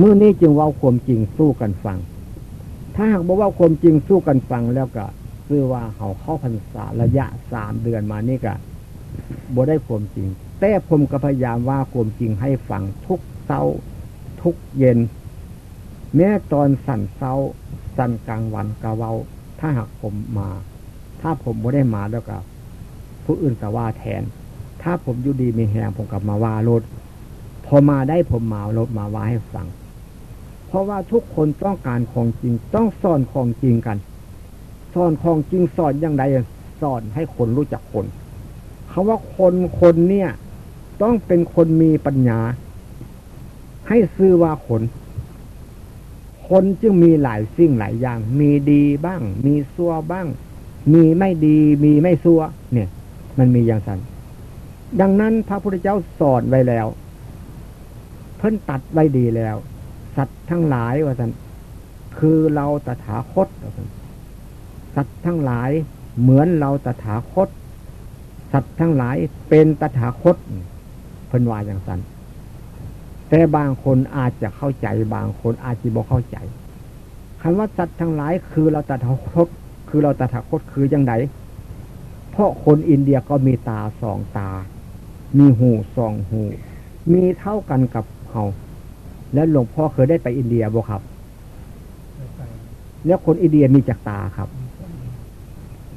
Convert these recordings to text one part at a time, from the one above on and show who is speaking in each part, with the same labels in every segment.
Speaker 1: มื่อนี้จึงว่าความจริงสู้กันฟัง ถ้าหากบอกว่าความจริงสู้กันฟังแล้วก็คือว่าเขาเข้าพรรษาระยะสามเดือนมานี่ก็บ่ได้ความจริง แต่ผมก็พยายามว่าความจริงให้ฟังทุกเช้าทุกเย็น แม้ตอนสั่นเช้า สั่นกลางวันกะเว้า ถ้าหากผมมา ถ้าผมบ่ได้มาแล้วก็ผู้อื่นก็ว่าแทน ถ้าผมอยู่ดีมีแหงผมกลับมาว่าลด อมาได้ผมมาลดมาว่าให้ฟัง เพราะว่าทุกคนต้องการของจริง ต้องสอนของจริงกันสอนของจริงสอนอย่างไรสอนให้คนรู้จักคนคาว่าคนคนเนี่ย ต้องเป็นคนมีปัญญา ให้ซื้อว่าคนคนจึงมีหลายสิ่งหลายอย่าง มีดีบ้าง มีซัวบ้าง มีไม่ดี มีไม่ซัวเนี่ย มันมีอย่างสันดังนั้นพระพุทธเจ้าสอนไว้แล้ว พิ่นตัดไว้ดีแล้ว สัตว์ทั้งหลายว่าสันคือเราตถาคตว่าสันสัตว์ทั้งหลายเหมือนเราตถาคต สัตว์ทั้งหลายเป็นตถาคตเพิ่นว่าอย่างสันแต่บางคนอาจจะเข้าใจ บางคนอาจจะบอกเข้าใจคำว่าสัตว์ทั้งหลายคือเราตถาคต คือเราตถาคตคือยังไงเพราะคนอินเดียก็มีตาสองตา มีหูสองหู มีเท่ากันกับ เขาแล้วหลวงพ่อเคยได้ไปอินเดียบ่ครับ แล้วคนอินเดียมีจักตาครับ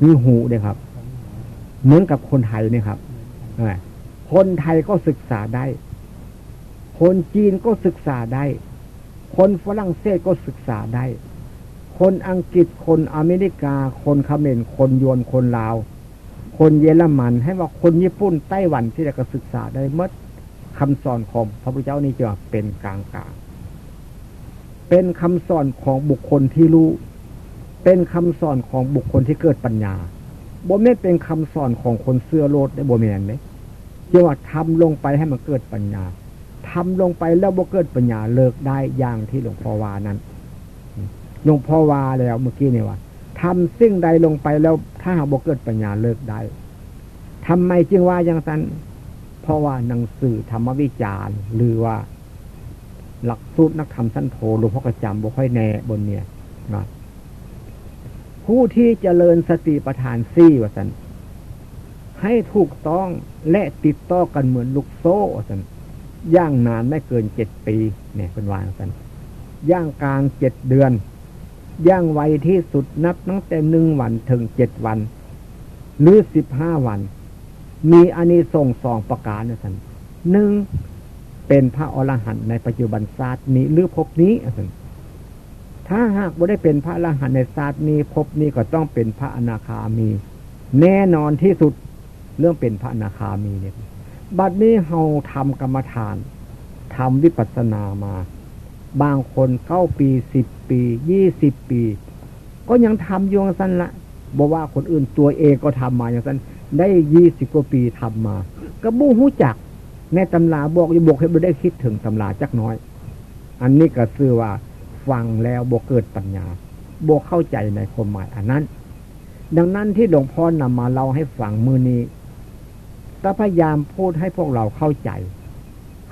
Speaker 1: มีหูเลยครับ เหมือนกับคนไทยนี่ครับคนไทยก็ศึกษาได้ คนจีนก็ศึกษาได้ คนฝรั่งเศสก็ศึกษาได้ คนอังกฤษ คนอเมริกา คนเขมร คนยวน คนลาว คนเยอรมัน ให้ว่าคนญี่ปุ่น ไต้หวันที่จะก็ศึกษาได้เมื่อ คำสอนของพระพุทธเจ้านี่จะเป็นกลางกลางเป็นคำสอนของบุคคลที่รู้ เป็นคำสอนของบุคคลที่เกิดปัญญาบ่ไม่เป็นคำสอนของคนเสื้อโลดได้บ่แมนไหมจะว่าทำลงไปให้มันเกิดปัญญาทำลงไปแล้วบ่เกิดปัญญาเลิกได้อย่างที่หลวงพ่อวานั้นหลวงพ่อวาแล้วเมื่อกี้นี่ว่าทำสิ่งใดลงไปแล้วถ้าหากบ่เกิดปัญญาเลิกได้ทำไมจึงว่าอย่างนั้น เพราะว่าหนังสือธรรมวิจารณ์หรือว่าหลักสูตรนักธรรมสั้นโทหลวงพ่อกระจำบ่ค่อยแน่บนเนี่ยนะผู้ที่เจริญสติปัฏฐานซี่ว่าสันให้ถูกต้องและติดต่อกันเหมือนลูกโซ่ว่าสันย่างนานไม่เกินเจ็ดปี เนี่ยเป็นวางสันย่างกลางเจ็ดเดือน ย่างไวที่สุดนับตั้งแต่หนึ่งวันถึงเจ็ดวัน หรือสิบห้าวัน มีอานิสงส์สองประการนะท่านหนึ่งเป็นพระอรหันต์ในปัจจุบันศาสตร์นี้หรือพบนี้ท่านถ้าหากไม่ได้เป็นพระอรหันต์ในศาสตร์นี้พบนี้ก็ต้องเป็นพระอนาคามี แน่นอนที่สุดเรื่องเป็นพระอนาคามีเนี่ยบัดนี้เฮาทำกรรมฐานทำวิปัสสนามา บางคนเก้าปีสิบปียี่สิบปี ก็ยังทำอยู่อย่างนั้นละบอกว่าคนอื่นตัวเองก็ทำมาอย่างนั้น ได้ยี่สิบกว่าปีทำมา ก็บู้หูจัก ในตำราบอกอยู่บอกให้บุได้คิดถึงตำราจักน้อย อันนี้ก็คือว่าฟังแล้วบกเกิดปัญญาบกเข้าใจในความหมายอันนั้น ดังนั้นที่หลวงพ่อนำมาเล่าให้ฟังมือนี้ก็พยายามพูดให้พวกเราเข้าใจ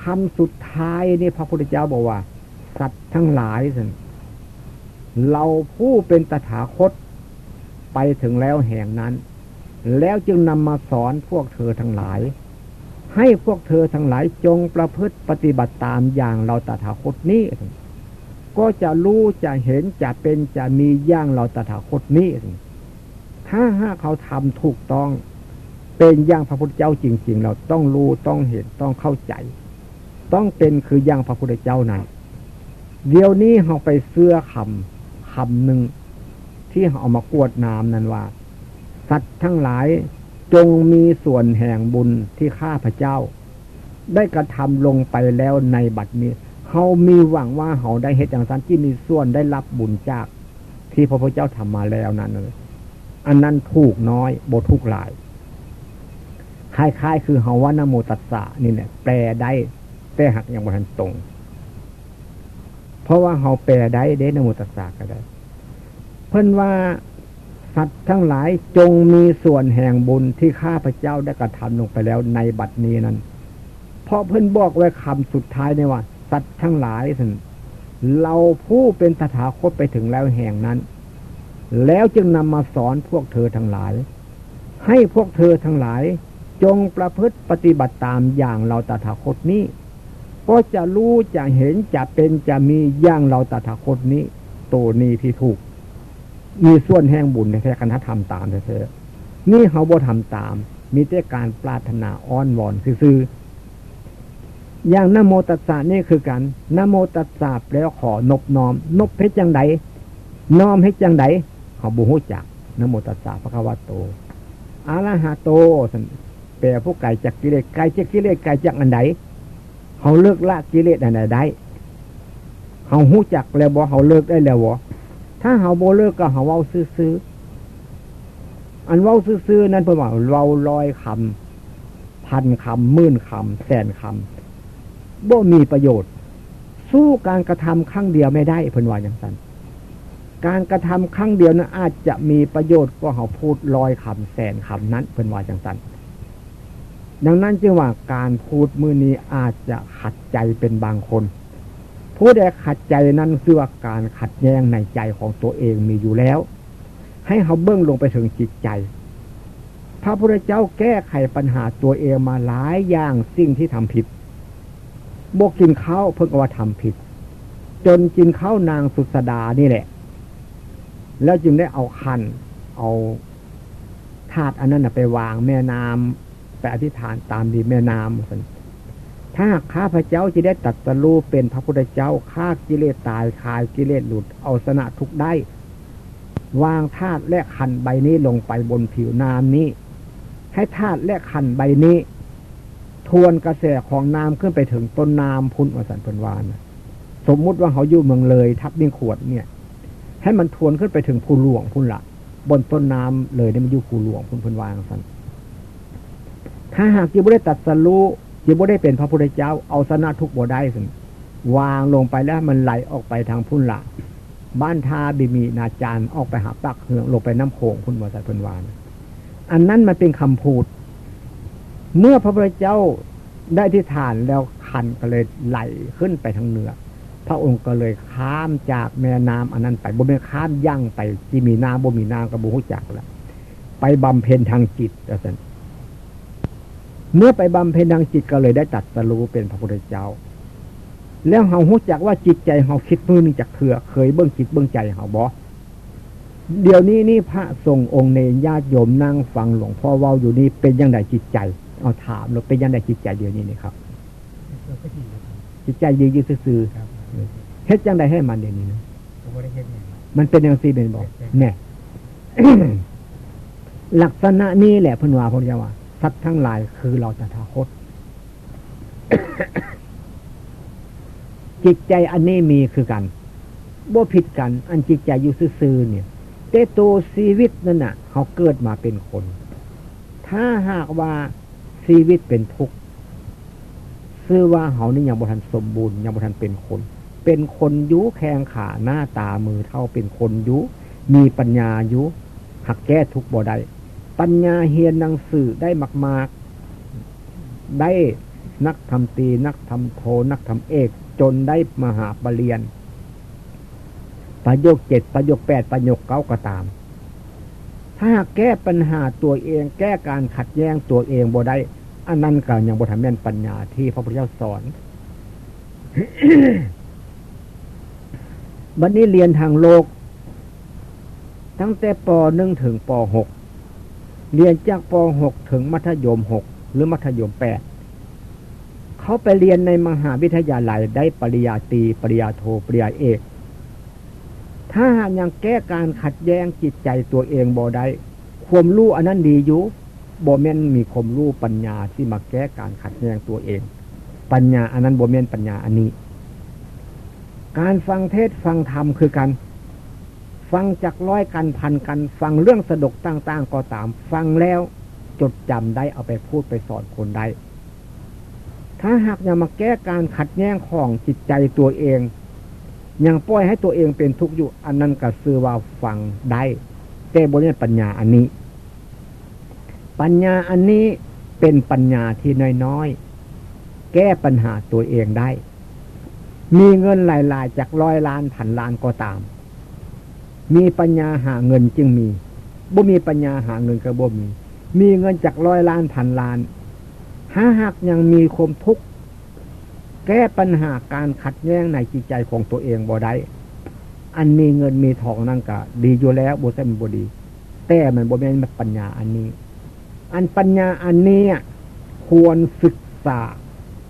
Speaker 1: คำสุดท้ายนี่พระพุทธเจ้าบอกว่า สัตว์ทั้งหลายสิเราผู้เป็นตถาคตไปถึงแล้วแห่งนั้น แล้วจึงนำมาสอนพวกเธอทั้งหลาย ให้พวกเธอทั้งหลายจงประพฤติปฏิบัติตามอย่างเราตถาคตนี้ ก็จะรู้จะเห็นจะเป็นจะมีอย่างเราตถาคตนี้ ถ้าหากเขาทำถูกต้อง เป็นอย่างพระพุทธเจ้าจริง ๆ เราต้องรู้ต้องเห็นต้องเข้าใจ ต้องเป็นคืออย่างพระพุทธเจ้านั้นเดี๋ยวนี้เราไปเสื้อคำคำหนึ่งที่เขาเอามากวดน้ำนั้นว่า สัตว์ทั้งหลายจงมีส่วนแห่งบุญที่ข้าพเจ้า ได้กระทำลงไปแล้วในบัดนี้เขามีหวังว่าเขาได้เหตุอย่างนั้นที่มีส่วนได้รับบุญจาก ที่พระพุทธเจ้าทำมาแล้วนั้นอันนั้นถูกน้อยบทุกหลายคล้ายๆ คือเฮาวานโมตัสสะนี่เนี่ยแปลได้ แต่หักอยังบทันตรง เพราะว่าเฮาแปลได้เด้นโมตัสสะก็ได้ เพิ่นว่า สัตว์ทั้งหลายจงมีส่วนแห่งบุญที่ข้าพเจ้าได้กระทำลงไปแล้วในบัดนี้นั้น เพราะเพิ่อนบอกไว้คำสุดท้ายในว่า สัตว์ทั้งหลายสิเราผู้เป็นตถาคตไปถึงแล้วแห่งนั้น แล้วจึงนำมาสอนพวกเธอทั้งหลาย ให้พวกเธอทั้งหลาย จงประพฤติปฏิบัติตามอย่างเราตถาคตนี้ ก็จะรู้จะเห็นจะเป็นจะมีอย่างเราตถาคตนี้ตัวนี้ที่ถูก มีส่วนแห่งบุญในแท้คณะธรรมตามเธอนี่เขาบ่ทำตาม มีแต่การปรารถนาอ้อนวอนซื่ออย่างนโมตัสสะนี่คือกันนโมตัสสะแล้วขอนบน้อม นบเพชรจังไดน้อมให้จังไดเขาบูฮูจักนโมตัสสะพระควาโตอาลาหะโตแปลผู้ไก่จากกิเลสไก่จากกิเลสไก่จากอันใดเขาเลิกละกิเลสอันใดได้เขาหูจักแล้วบ่เขาเลิกได้แล้วบ่ ถ้าเขาโบเลิกก็เขาเว้าซื้ออันเว้าซื้อนั้นเพื่อว่าเราลอยคำพันคำมื่นคำแสนคำบ่มีประโยชน์ สู้การกระทำครั้งเดียวไม่ได้เพิ่นว่าอย่างนั้นการกระทำครั้งเดียวนั้นอาจจะมีประโยชน์ก็เขาพูดลอยคำแสนคำนั้นเพิ่นว่าอย่างนั้นดังนั้นจึงว่าการพูดมือนี้อาจจะขัดใจเป็นบางคน ผู้ใดขัดใจนั้นคือว่าการขัดแย้งในใจของตัวเองมีอยู่แล้ว ให้เขาเบื้องลงไปถึงจิตใจ พระพุทธเจ้าแก้ไขปัญหาตัวเองมาหลายอย่างสิ่งที่ทำผิดบกกินข้าวเพิ่งว่าทำผิด จนกินข้าวนางสุสดานี่แหละ แล้วจึงได้เอาคันเอาธาตุอันนั้นไปวางแม่น้ำไปอธิษฐานตามดีแม่น้ำ ถ้าข้าพระเจ้าจะได้ตัดสรูเป็นพระพุทธเจ้าฆ่ากิเลสตายคายกิเลสหลุดเอาชนะทุกได้ วางธาตุและขันใบนี้ลงไปบนผิวน้ำนี้ ให้ธาตุและขันใบนี้ ทวนกระแสของน้ำขึ้นไปถึงต้นน้ำพุนวสันพนวานสมมุติว่าเขาอยู่เมืองเลย ทับนิ่งขวดเนี่ย ให้มันทวนขึ้นไปถึงภูหลวงพุนละบนต้นน้ำเลยเนี่ยมันอยู่ภูหลวงพุนพนวานสันถ้าหากจิบุได้ตัดสรู้ จิบุได้เป็นพระพุทธเจ้าเอาสนะทุกบได้สิวางลงไปแล้วมันไหลออกไปทางพุ่นละบ้านทาบิมีนาจารออกไปหาปักเหืองลงไปน้ำโขงคุณบอสัตพันวาน อันนั้นมันเป็นคำพูด เมื่อพระพุทธเจ้าได้ที่ฐานแล้วขันก็เลยไหลขึ้นไปทางเหนือ พระองค์ก็เลยข้ามจากแม่น้ำอันนั้นไปบ่เป็นข้ามยั่งไปที่มีน้ำบ่มีน้ำกระบุหุจักแล้วไปบำเพ็ญทางจิตอาจารย์ เมื่อไปบำเพ็ญทางจิตก็เลยได้ตัดสรู้เป็นพระพุทธเจ้า แล้วเฮาหู้จักว่าจิตใจเฮาคิดมือนึงจากเถื่อเคยเบื้องจิตเบื้องใจเฮาบอเดี๋ยวนี้นี่พระทรงองค์เนญาติโยมนั่งฟังหลวงพ่อว่าอยู่นี่เป็นยังไงจิตใจ เอาถามเราเป็นยังไงจิตใจเดี๋ยวนี้นี่ครับจิตใจดียืดซื่อเฮ็ดยังไงให้มันเดี๋ยวนี้นะมันเป็นยังซีเป็นบอกเนี่ยลักษณะนี้แหละพนวาพนยาว่า สัตว์ทั้งหลายคือเราตถาคต จิตใจอันนี้มีคือกันบ่ผิดกัน อันจิตใจอยู่ซื่อเนี่ยแต่ตัวชีวิตนั่นน่ะ เขาเกิดมาเป็นคน ถ้าหากว่าชีวิตเป็นทุกข์ซื่อว่าเขานี่ยังบุทันสมบูรณ์ยังบุทันเป็นคน เป็นคนยุแข้งขาหน้าตามือเท่าเป็นคนยุ มีปัญญายุหักแก้ทุกบ่ได้ ปัญญาเฮียนหนังสือได้มาก ๆ ได้นักทำตี นักทำโท นักทำเอก จนได้มหาปรริญญาประโยคเจ็ดประโยคแปดประโยคเก้าก็ตาม ถ้าแก้ปัญหาตัวเอง แก้การขัดแย้งตัวเองบ่ได้อันนั้นก็ยังบ่ทำแม่นปัญญาที่พระพุทธเจ้าสอนวันนี้เรียนทางโลก ตั้งแต่ปหนึ่งถึงปหก เรียนจากปหกถึงมัธยมหกหรือมัธยมแปดเขาไปเรียนในมหาวิทยาลัยได้ปริญญาตรีปริญญาโทปริญญาเอก ถ้าหากยังแก้การขัดแย้งจิตใจตัวเองบ่ได้ความรู้อันนั้นดีอยู่บ่แม่นมีความรู้ปัญญาที่มาแก้การขัดแย้งตัวเอง ปัญญาอันนั้นบ่แม่นปัญญาอันนี้ การฟังเทศฟังธรรมคือกัน ฟังจากร้อยกันพันกัน ฟังเรื่องสะดกต่างๆ ก็ตาม ฟังแล้วจดจำได้เอาไปพูดไปสอนคนได้ถ้าหากยังมาแก้การขัดแย้งของจิตใจตัวเอง ยังปล่อยให้ตัวเองเป็นทุกข์อยู่ อันนั้นก็ซื้อว่าฟังได้แต่บนนี้ปัญญาอันนี้ ปัญญาอันนี้เป็นปัญญาที่น้อยๆ แก้ปัญหาตัวเองได้ มีเงินหลายๆจากร้อยล้านพันล้านก็ตาม มีปัญญาหาเงินจึงมีบ่มีปัญญาหาเงินก็บ่มี มีเงินจากร้อยล้านพันล้าน หาหากยังมีความทุกข์แก้ปัญหาการขัดแย้งในจิตใจของตัวเองบ่ได้อันมีเงินมีทองนั่นก็ดีอยู่แล้วบ่ใช่มันบ่ดี แต่มันบ่แม่นปัญญาอันนี้ อันปัญญาอันนี้ควรศึกษา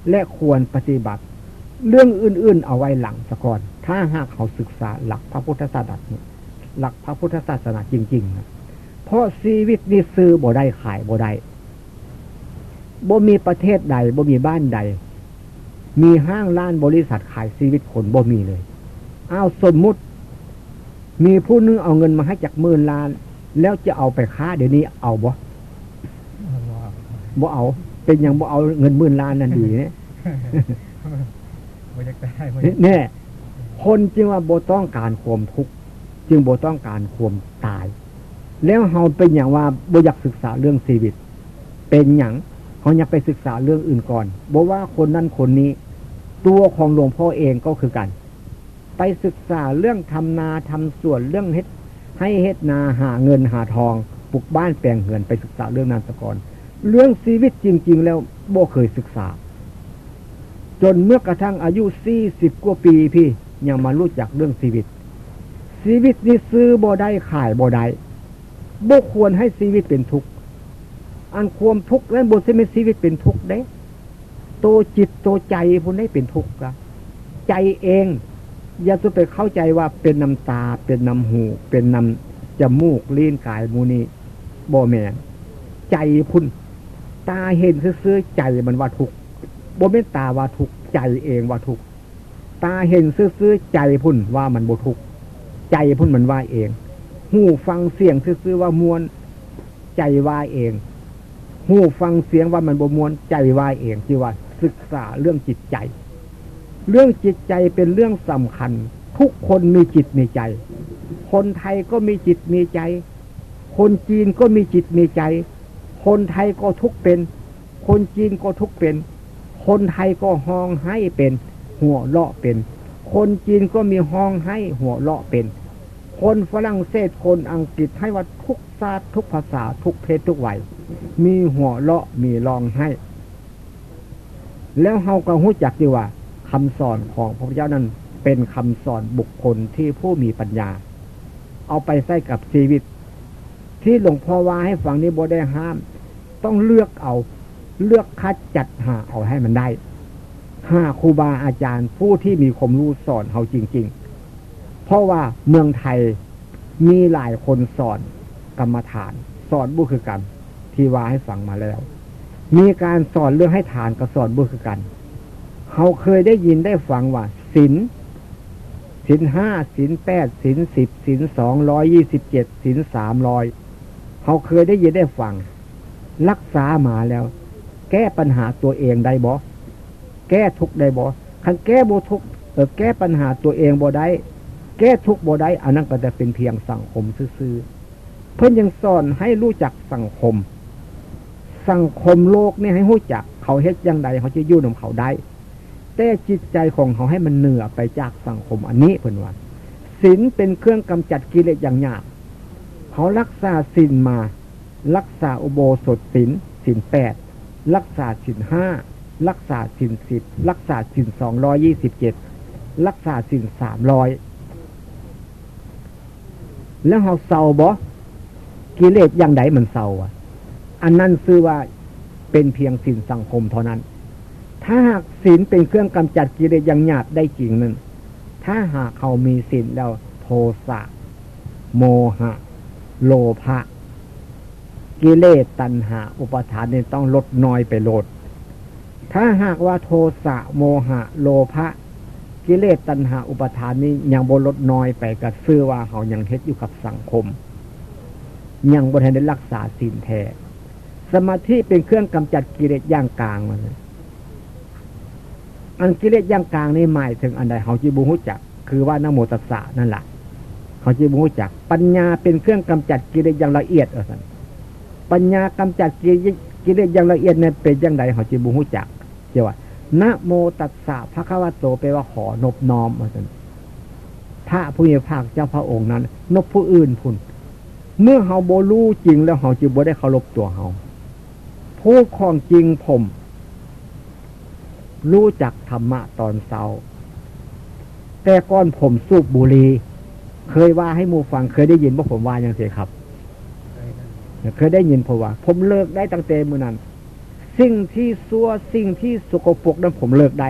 Speaker 1: และควรปฏิบัติ เรื่องอื่นๆ เอาไว้หลังสะก่อน ถ้าหากเขาศึกษาหลักพระพุทธศาสนา หลักพระพุทธศาสนาจริงๆนะเพราะชีวิตนี้ซื้อบ่ได้ขายบ่ได้บ่มีประเทศใดบ่มีบ้านใด มีห้างร้านบริษัทขายชีวิตคนบ่มีเลยเอาสมมุติ มีผู้นึงเอาเงินมาให้จากหมื่นล้าน แล้วจะเอาไปค้าเดี๋ยวนี้เอาบ่บ่เอา เป็นอย่างบ่เอาเงินหมื่นล้านนั่นดีเนี่ยเนี่ยคนจึงว่าบ่ต้องการความทุกข์ จึงบ่ต้องการความตาย แล้วเฮาเป็นอย่างว่าบ่อยากศึกษาเรื่องชีวิต เป็นอย่างเขาอยากไปศึกษาเรื่องอื่นก่อนบอกว่าคนนั้นคนนี้ ตัวของหลวงพ่อเองก็คือกัน ไปศึกษาเรื่องทำนาทำสวนเรื่องเฮ็ดให้เฮ็ดนาหาเงินหาทองปลูกบ้านแปลงเงินไปศึกษาเรื่องนันสก่อนเรื่องชีวิตจริง ๆ แล้วโบเคยศึกษา จนเมื่อกระทั่งอายุสี่สิบกว่าปีพี่ยังมารู้จักเรื่องชีวิต ชีวิตนี้ซื้อบ่ได้ขายบ่ได้โบควรให้ชีวิตเป็นทุกข์อันความทุกข์และบทเสมีชีวิตเป็นทุกข์เด้ตัวจิตตัวใจพวกนี้เป็นทุกข์กะใจเอง อย่าจะไปเข้าใจว่าเป็นน้ำตา เป็นน้ำหู เป็นน้ำจมูกลิ้นกายมูนีบ่แมนใจพุ่น ตาเห็นซื้อใจมันว่าทุกข์บ่แม่นตาว่าทุกข์ใจเองว่าทุกข์ตาเห็นซื้อใจพุ่นว่ามันบ่ทุกข์ ใจพุ่นมันว่าเอง หูฟังเสียงซื้อว่ามวนใจว่าเอง หูฟังเสียงว่ามันบมวนใจว่าเองที่ว่าศึกษาเรื่องจิตใจ เรื่องจิตใจเป็นเรื่องสำคัญ ทุกคนมีจิตมีใจ คนไทยก็มีจิตมีใจ คนจีนก็มีจิตมีใจ คนไทยก็ทุกเป็น คนจีนก็ทุกเป็น คนไทยก็ห้องให้เป็น หัวเลาะเป็น คนจีนก็มีห้องให้หัวเลาะเป็น คนฝรั่งเศสคนอังกฤษให้ว่าทุกศาสตร์ทุกภาษาทุกเพศทุกวัย มีหัวเลาะมีรองให้ แล้วเฮาก็หู้จักดีว่าคำสอนของพระพุทธเจ้านั้น เป็นคำสอนบุคคลที่ผู้มีปัญญา เอาไปใส่กับชีวิต ที่หลวงพ่อว่าให้ฟังนี้บ่ได้ห้าม ต้องเลือกเอา เลือกคัดจัดหาเอาให้มันได้ห้าครูบาอาจารย์ผู้ที่มีความรู้สอนเฮาจริง ๆ เพราะว่าเมืองไทยมีหลายคนสอนกรรมฐาน สอนบุคือกัน ที่ว่าให้ฟังมาแล้ว มีการสอนเรื่องให้ทานกับสอนบุคือกันเขาเคยได้ยินได้ฟังว่าศินศินห้าศินแปดศินสิบศินสองร้อยยี่สิบเจ็ดศินสามร้อยเขาเคยได้ยินได้ฟัง รักษามาแล้ว แก้ปัญหาตัวเองได้บ่แก้ทุกได้บ่คันแก้บ่ทุกเออแก้ปัญหาตัวเองบ่ได้ แก้ทุกบ่ได้อันนั้นก็จะเป็นเพียงสังคมซื่อเพื่อนยังสอนให้รู้จักสังคม สังคมโลกนี่ให้หู้จัก เขาเฮ็ดยังไงเขาจะยุ่งเขาได้ แต่จิตใจของเขาให้มันเหนือไปจากสังคมอันนี้เพื่อนว่าศีลเป็นเครื่องกำจัดกิเลสอย่างยากเขารักษาศีลมา รักษาอุโบสถศีลศีลแปดรักษาศีลห้ารักษาศีลสิบรักษาศีลสองร้อยี่สิบเจ็ดรักษาศีลสามร้อย แล้วเขาเศร้าบ่กิเลสอย่างใดมันเศร้าอะ อันนั้นซื้อว่าเป็นเพียงสินสังคมเท่านั้น ถ้าหากศีลเป็นเครื่องกำจัดกิเลสอย่างหยาบได้จริงนั้น ถ้าหากเขามีศีลแล้วโทสะ โมหะ โลภะกิเลสตัณหา อุปทานเนี่ยต้องลดน้อยไปลด ถ้าหากว่าโทสะโมหะ โลภะ กิเลสตัณหาอุปทานนี้ยังบนลดน้อยไปกับซื้อว่าเขายังเฮ็ดอยู่กับสังคม ยังบนทันได้รักษาศีลแท้สมาธิเป็นเครื่องกำจัดกิเลสย่างกลางมันอันกิเลสย่างกลางนี่หมายถึงอันใดเขาจีบูฮุจัก คือว่านโมตัสสะนั่นแหละเขาจีบูฮุจัก ปัญญาเป็นเครื่องกำจัดกิเลสอย่างละเอียดเออสันปัญญากำจัดกิเลสอย่างละเอียดนี่เป็นอย่างไรเขาจีบูฮุจักเจ้าว่า นะโมตัสสะพระคัมภโตไปว่าขอนบน้อมมาสันพระผู้มีภาคเจ้าพระองค์นั้น นบผู้อื่นพุ่น เมื่อเฮาโบรู้จริงแล้วเฮาจึงบ่ได้เคารพตัวเฮาผู้ของจริงผม รู้จักธรรมะตอนเช้า แต่ก่อนผมสูบบุหรี่เคยว่าให้มูฟังเคยได้ยินว่าผมว่าอย่างเสียครับ เคยได้ยินผมว่า ผมเลิกได้ตั้งแต่มือนั้น สิ่งที่ซัวสิ่งที่สกปรกนั้นผมเลิกได้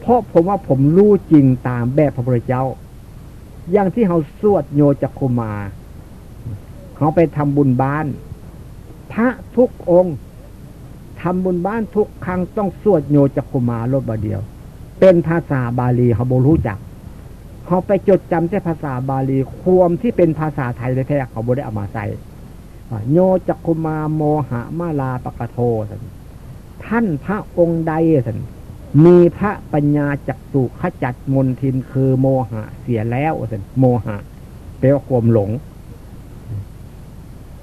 Speaker 1: เพราะผมว่าผมรู้จริงตามแบบพระพุทธเจ้า อย่างที่เขาสวดโยจักคุมา เขาไปทำบุญบ้าน พระทุกองค์ทำบุญบ้านทุกครั้งต้องสวดโยจักคุมาลบบาเดียว เป็นภาษาบาลีเขาบรู้จักเขาไปจดจำแต่ภาษาบาลีความที่เป็นภาษาไทยแท้ๆเขาบ่ได้เอามาใส่โยจักคุมาโมหะมาลาปะกะโทสัน ท่านพระองค์ใดสันมีพระปัญญาจักสุขจัดมนทินคือโมหะเสียแล้วสันโมหะแปลว่าความหลง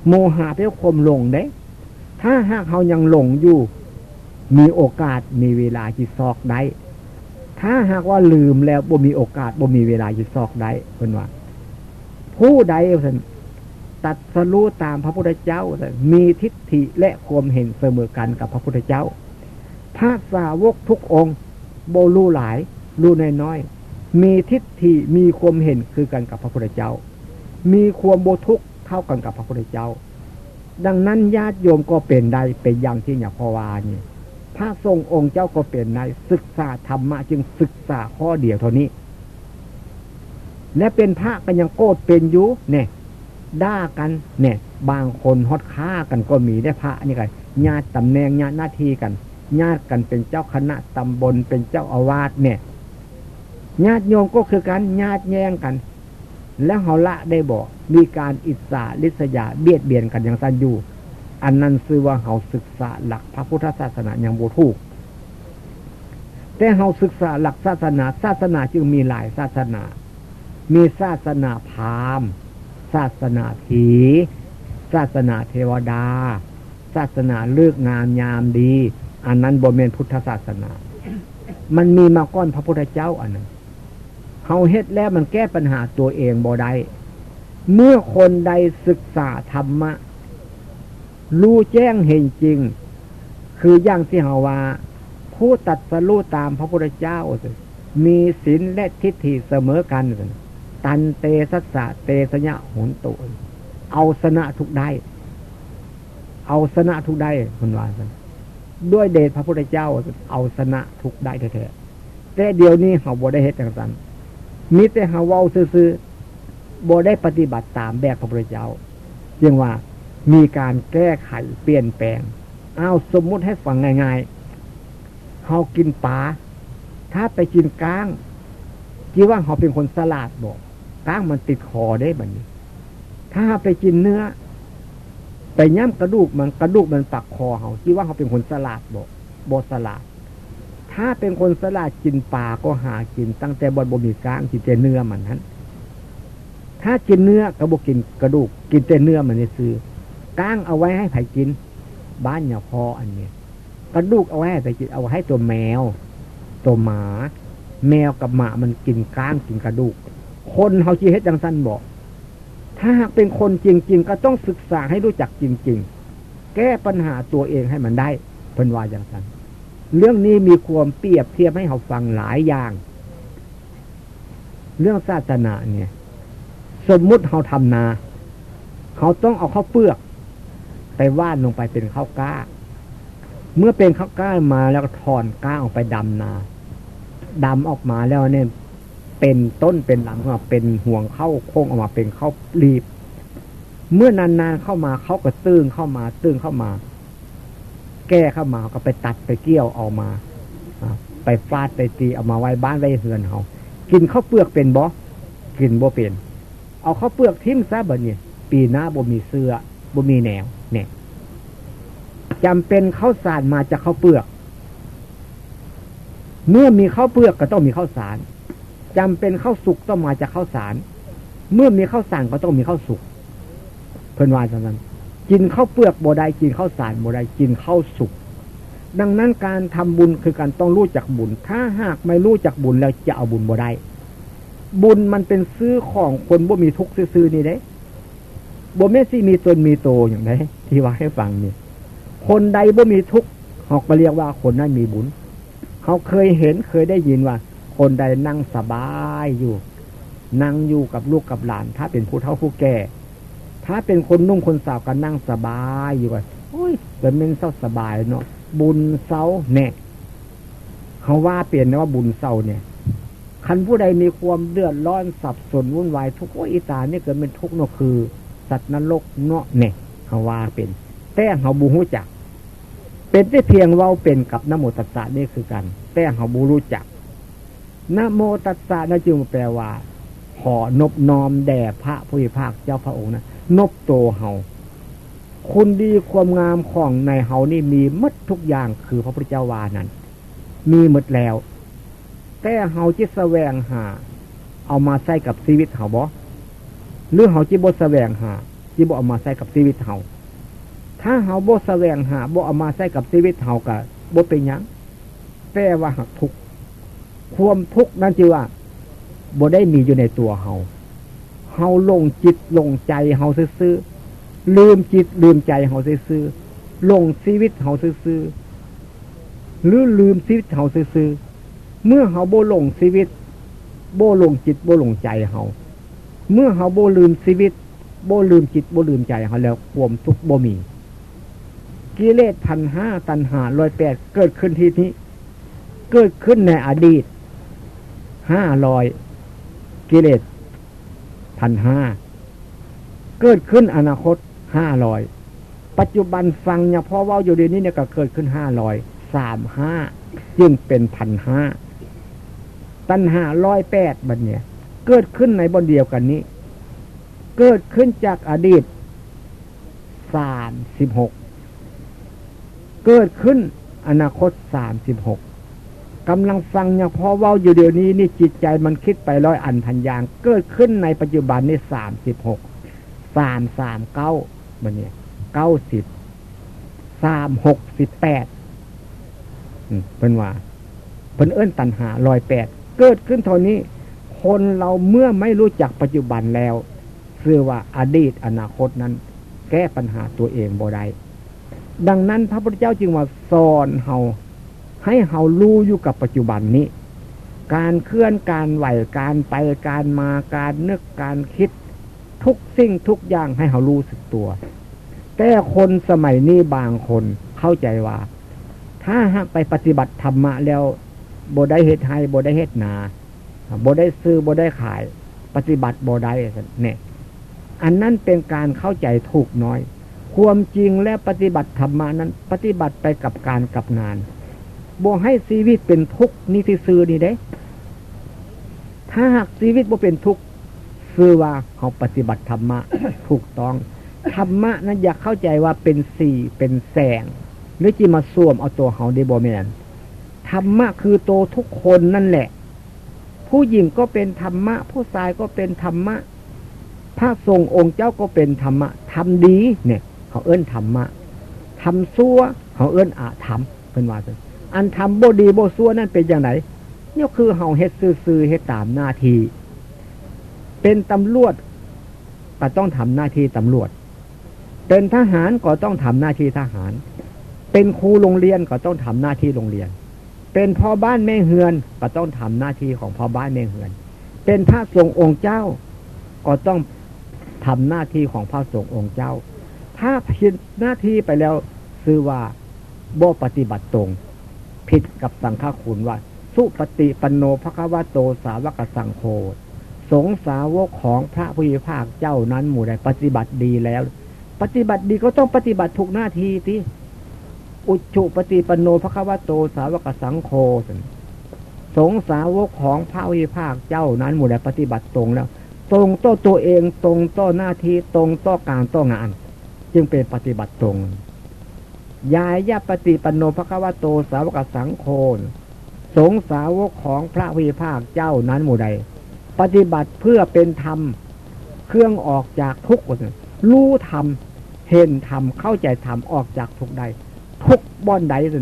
Speaker 1: โมหะแปลว่าความหลงเด้ ถ้าหากเขายังหลงอยู่ มีโอกาสมีเวลาที่ซอกได้ ถ้าหากว่าลืมแล้วบ่มีโอกาสบ่มีเวลาจะซอกได้เพิ่นว่า ผู้ใดท่าน ตัดสรู้ตามพระพุทธเจ้า มีทิฏฐิและความเห็นเสมอกันกับพระพุทธเจ้า พระสาวกทุกองค์โบรู้หลายรู้น้อยมีทิฏฐิมีความเห็นคือกันกับพระพุทธเจ้า มีความโบทุกเท่ากันกับพระพุทธเจ้า ดังนั้นญาติโยมก็เป็นได้เป็นอย่างที่อย่างพอวานี่พระทรงองค์เจ้าก็เป็นนายศึกษาธรรมะจึงศึกษาข้อเดียวเท่านี้ และเป็นพระกันยังโกรธเป็นยุเนี่ย ด่ากัน เนี่ย บางคนฮอดฆ่ากันก็มีได้พระนี่กันญาติตำแหน่งญาติหน้าที่กัน ญาติกันเป็นเจ้าคณะตำบลเป็นเจ้าอาวาสเนี่ยญาติโยมก็คือกันญาติแย่งกัน แล้วเฮาละได้บอกมีการอิสระลิษยาเบียดเบียนกันอย่างสันอยู่อันนั้นซื้อว่าเขาศึกษาหลักพระพุทธศาสนาอย่างบูทูกแต่เขาศึกษาหลักศาสนา ศาสนาจึงมีหลายศาสนา มีศาสนาพราหมณ์ ศาสนาผี ศาสนาเทวดา ศาสนาเลือกงามยามดี อันนั้นบเมนพุทธศาสนา มันมีมาก้อนพระพุทธเจ้าอันนั้นเขาเฮ็ดแล้วมันแก้ปัญหาตัวเองบ่ได้เมื่อคนใดศึกษาธรรมะ รู้แจ้งเห็นจริง คืออย่างที่เฮาว่า ผู้ตัดสรู้ตามพระพุทธเจ้า มีศีลและทิฏฐิเสมอกัน ตันเตสัสะเตสญะโหนตุเอาสนะทุกได้ เอาสนะทุกได้คนว่าด้วยเดชพระพุทธเจ้า เอาสนะทุกได้แท้ๆแต่เดี๋ยวนี้เขาบ่ได้เฮ็ดจังสันมิแต่เขาเว้าซื่อๆบ่ได้ปฏิบัติตามแบบพระพุทธเจ้าจึงว่ามีการแก้ไขเปลี่ยนแปลงเอาสมมุติให้ฟังง่ายๆเขากินปลาถ้าไปกินก้างคิดว่าเขาเป็นคนสลาดบอก ก้างมันติดคอได้แบบนี้ ถ้าไปกินเนื้อ ไปย่ำกระดูกมันกระดูกมันปักคอเขาคิดว่าเขาเป็นคนสลาดบอกบสลาด ถ้าเป็นคนสลาดกินปลาก็หากิน ตั้งแต่บนบมีก้างกินแต่เนื้อมันนั้น ถ้ากินเนื้อก็บอกกินกระดูก กินแต่เนื้อมันนี่ซื้อก้างเอาไว้ให้ไผ่กิน บ้านอย่าพออันนี้กระดูกเอาไว้ให้ไผ่กินเอาให้ตัวแมว ตัวหมา แมวกับหมามันกินก้างกินกระดูก คนเขาชีเฮ็ดดังสั้นบอก ถ้าหากเป็นคนจริง ๆ ก็ต้องศึกษาให้รู้จักจริง ๆ แก้ปัญหาตัวเองให้มันได้เพิ่นว่าอย่างสั้นเรื่องนี้มีความเปรียบเทียบให้เขาฟังหลายอย่าง เรื่องศาสนาเนี่ย สมมุติเขาทำนา เขาต้องเอาข้าวเปลือก ไปว่านลงไปเป็นข้าวกล้า เมื่อเป็นข้าวกล้ามาแล้วก็ถอนก้าออกไปดำนาดำออกมาแล้วเนี่ย เป็นต้นเป็นลำมาเป็นห่วงเข้าโค้งออกมาเป็นข้าวรีบ เมื่อนานๆเข้ามาเขาก็ตื้งเข้ามา ตื้งเข้ามา แก้เข้ามาก็ไปตัดไปเกี่ยวออกมาไปฟาดไปตีเอามาไว้บ้านไว้เฮือนเขากินข้าวเปลือกเป็นบ่กินบ่เป็น เอาข้าวเปลือกทิ้มซะบ่เนี่ยปีหน้าบ่มีเสื้อบ่มีแนวเนี่ยจำเป็นข้าวสารมาจากข้าวเปลือก เมื่อมีข้าวเปลือกก็ต้องมีข้าวสาร จำเป็นข้าวสุกต้องมาจากข้าวสาร เมื่อมีข้าวสารก็ต้องมีข้าวสุกเพิ่นว่านั้น กินข้าวเปลือกโบได้กินข้าวสารโบได้กินข้าวสุกดังนั้นการทำบุญคือการต้องรู้จักบุญ ถ้าหากไม่รู้จักบุญแล้วจะเอาบุญบ่ได้ บุญมันเป็นซื้อของคนบ่มีทุกซื้อนี่เด้บ่แม่สิมีตนมีโตอย่างไรที่ว่าให้ฟังนี่คนใดบ่มีทุกข์เขาเรียกว่าคนนั้นมีบุญ เขาเคยเห็นเคยได้ยินว่า คนใดนั่งสบายอยู่ นั่งอยู่กับลูกกับหลาน ถ้าเป็นผู้เฒ่าผู้แก่ ถ้าเป็นคนนุ่งคนสาวก็นั่งสบายอยู่กันโอ้ยเป็นเม่นเศร้าสบายเนาะบุญเศร้าเนี่ยเขาว่าเปลี่ยนนะว่าบุญเศร้าเนี่ยคันผู้ใดมีความเดือดร้อนสับสนวุ่นวายทุกข์อีตานี่เกิดเป็นทุกข์เนาะคือ สัตว์นรกเนาะเนี่ยเขาว่าเป็น แต่เขาบูฮู้จัก เป็นได้เพียงเว่าเป็นกับนโมตัสสะนี่คือกัน แต่เขาบูรู้จัก นโมตัสสะนั่นจึงแปลว่า ขอนบน้อมแด่พระผู้พิพากเจ้าพระองค์นะนบโตเฮาคุณดีความงามของในเฮานี่มีมดทุกอย่างคือพระพุทธเจ้าวานั้น มีหมดแล้ว แต่เฮาจิตแสวงหา เอามาใส่กับชีวิตเฮาบ่หรือเฮาจิบดแสวงหาจิบเอามาใส่กับชีวิตเฮาถ้าเฮาบ่แสวงหาบ่เอามาใส่กับชีวิตเฮากับบ่เป็นยังแต่ว่าหักทุก ความทุกข์นั่นจือว่าบ่ได้มีอยู่ในตัวเฮาเฮาลงจิตลงใจเฮาซื้อลืมจิตลืมใจเขาซื้อลงชีวิตเขาซื้อหรือลืมชีวิตเขาซื้อเมื่อเขาโบลงชีวิต โบลงจิตโบลงใจเขาเมื่อเขาโบลืมชีวิต โบลืมจิตโบลืมใจเขาแล้วความทุกข์โบมีกิเลสพันห้าตันหาร้อยแปดเกิดขึ้นที่นี้ เกิดขึ้นในอดีต ห้าร้อยกิเลสพันห้าเกิดขึ้นอนาคตห้าร้อยปัจจุบันฟังเนี่ยพอว่าอยู่เดี๋ยวนี้เนี่ยก็เกิดขึ้นห้าร้อยสามห้าจึงเป็นพันห้าตัณหาร้อยแปดบัดเนี่ย เกิดขึ้นในบนเดียวกันนี้ เกิดขึ้นจากอดีตสามสิบหกเกิดขึ้นอนาคตสามสิบหก กำลังฟังอย่างพอว่าอยู่เดี๋ยวนี้นี่จิตใจมันคิดไปร้อยอันพันยาง เกิดขึ้นในปัจจุบันนี่สามสิบหกสามสามเก้าบันเนี้เก้าสิบสามหกสิบแปดเป็นว่าเป็นเอื้นตันหาลอยแปดเกิดขึ้นเท่านี้ คนเราเมื่อไม่รู้จักปัจจุบันแล้วเสื่อว่าอดีตอนาคตนั้น แก้ปัญหาตัวเองบ่ได้ดังนั้นพระพุทธเจ้าจึงว่าสอนเฮา ให้เฮารู้อยู่กับปัจจุบันนี้ การเคลื่อนการไหวการไปการมาการนึกการคิด ทุกสิ่งทุกอย่างให้เขารู้สึกตัว แต่คนสมัยนี้บางคนเข้าใจว่า ถ้าหากไปปฏิบัติธรรมะแล้วบได้เหตุให้บได้เหตุนาบได้ซื้อบได้ขาย ปฏิบัติบได้เนี่ยอันนั้นเป็นการเข้าใจถูกน้อย ความจริงและปฏิบัติธรรมานั้น ปฏิบัติไปกับการกับงาน บให้ชีวิตเป็นทุกข์นี่ที่ซื้อนี่เด้ ถ้าหากชีวิตบ่เป็นทุกข์คือว่าเขาปฏิบัติธรรมะถูกต้องธรรมะนั้นอยากเข้าใจว่าเป็นสีเป็นแสงหรือจีมาสวมเอาตัวเขาเดบแมนธรรมะคือโตทุกคนนั่นแหละ ผู้หญิงก็เป็นธรรมะ ผู้ชายก็เป็นธรรมะพระทรงองค์เจ้าก็เป็นธรรมะทำดีเนี่ย เขาเอื้นธรรมะทำซัวเขาเอื้นอาธรรมเป็นว่า อันทำโบดีโบซัวนั่นเป็นอย่างไรเนี่ยคือเฮาเฮ็ดซื่อเฮ็ดตามหน้าที่เป็นตำรวจก็ต้องทำหน้าที่ตำรวจ เป็นทหารก็ต้องทำหน้าที่ทหาร เป็นครูโรงเรียนก็ต้องทำหน้าที่โรงเรียน เป็นพ่อบ้านแม่เฮือนก็ต้องทำหน้าที่ของพ่อบ้านแม่เฮือน เป็นพระสงฆ์องค์เจ้า ก็ต้องทำหน้าที่ของพระสงฆ์องค์เจ้า ถ้าผิดหน้าที่ไปแล้วซื้อว่าโบปฏิบัติตรง ผิดกับสังฆคุณว่า สุปฏิปันโนภควะโตสาวกสังโฆสงสาวกของพระผู้ภาคเจ้านั้นหมู่ใดปฏิบัติดีแล้ว ปฏิบัติดีก็ต้องปฏิบัติถูกหน้าที่ที่อุจุปฏิปโนพระควโตสาวกสังโฆสงสาวกของพระผู้ภาคเจ้านั้นหมู่ใดปฏิบัติตรงแล้ว ตรงต่อตัวเองตรงต่อหน้าที่ตรงต่อการต่องาน จึงเป็นปฏิบัติตรง ยายยะปฏิปโนพระควโตสาวกสังโฆสงสาวกของพระผู้ภาคเจ้านั้นหมู่ใด ปฏิบัติเพื่อเป็นธรรม เครื่องออกจากทุกข์รู้ธรรม เห็นธรรม เข้าใจธรรม ออกจากทุกใด ทุกบ่อนใดสิ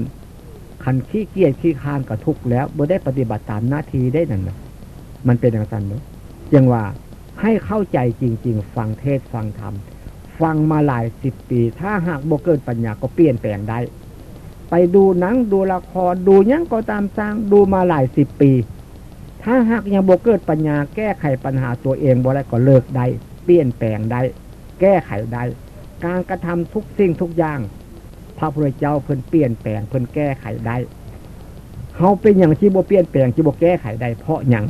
Speaker 1: ขันขี้เกียจขี้คานก็ทุกข์แล้วบ่ได้ปฏิบัติตามหน้าที่ได้นั่นนะมันเป็นอย่างนั้นเลยยังว่าให้เข้าใจจริง ๆ ฟังเทศฟังธรรม ฟังมาหลายสิบปี ถ้าหากบ่เกิดปัญญาก็เปลี่ยนแปลงได้ ไปดูหนังดูละครดูยังก็ตามสร้างดูมาหลายสิบปี ถ้าหากยังบ่เกิดปัญญา แก้ไขปัญหาตัวเองบ่ได้ก็เลิกได้เปลี่ยนแปลงได้ แก้ไขได้การกระทำทุกสิ่งทุกอย่าง พระพุทธเจ้าเพิ่นเปลี่ยนแปลงเพิ่นแก้ไขได้เขาเป็นอย่างที่บ่เปลี่ยนแปลงที่บ่แก้ไขได้เพราะอย่าง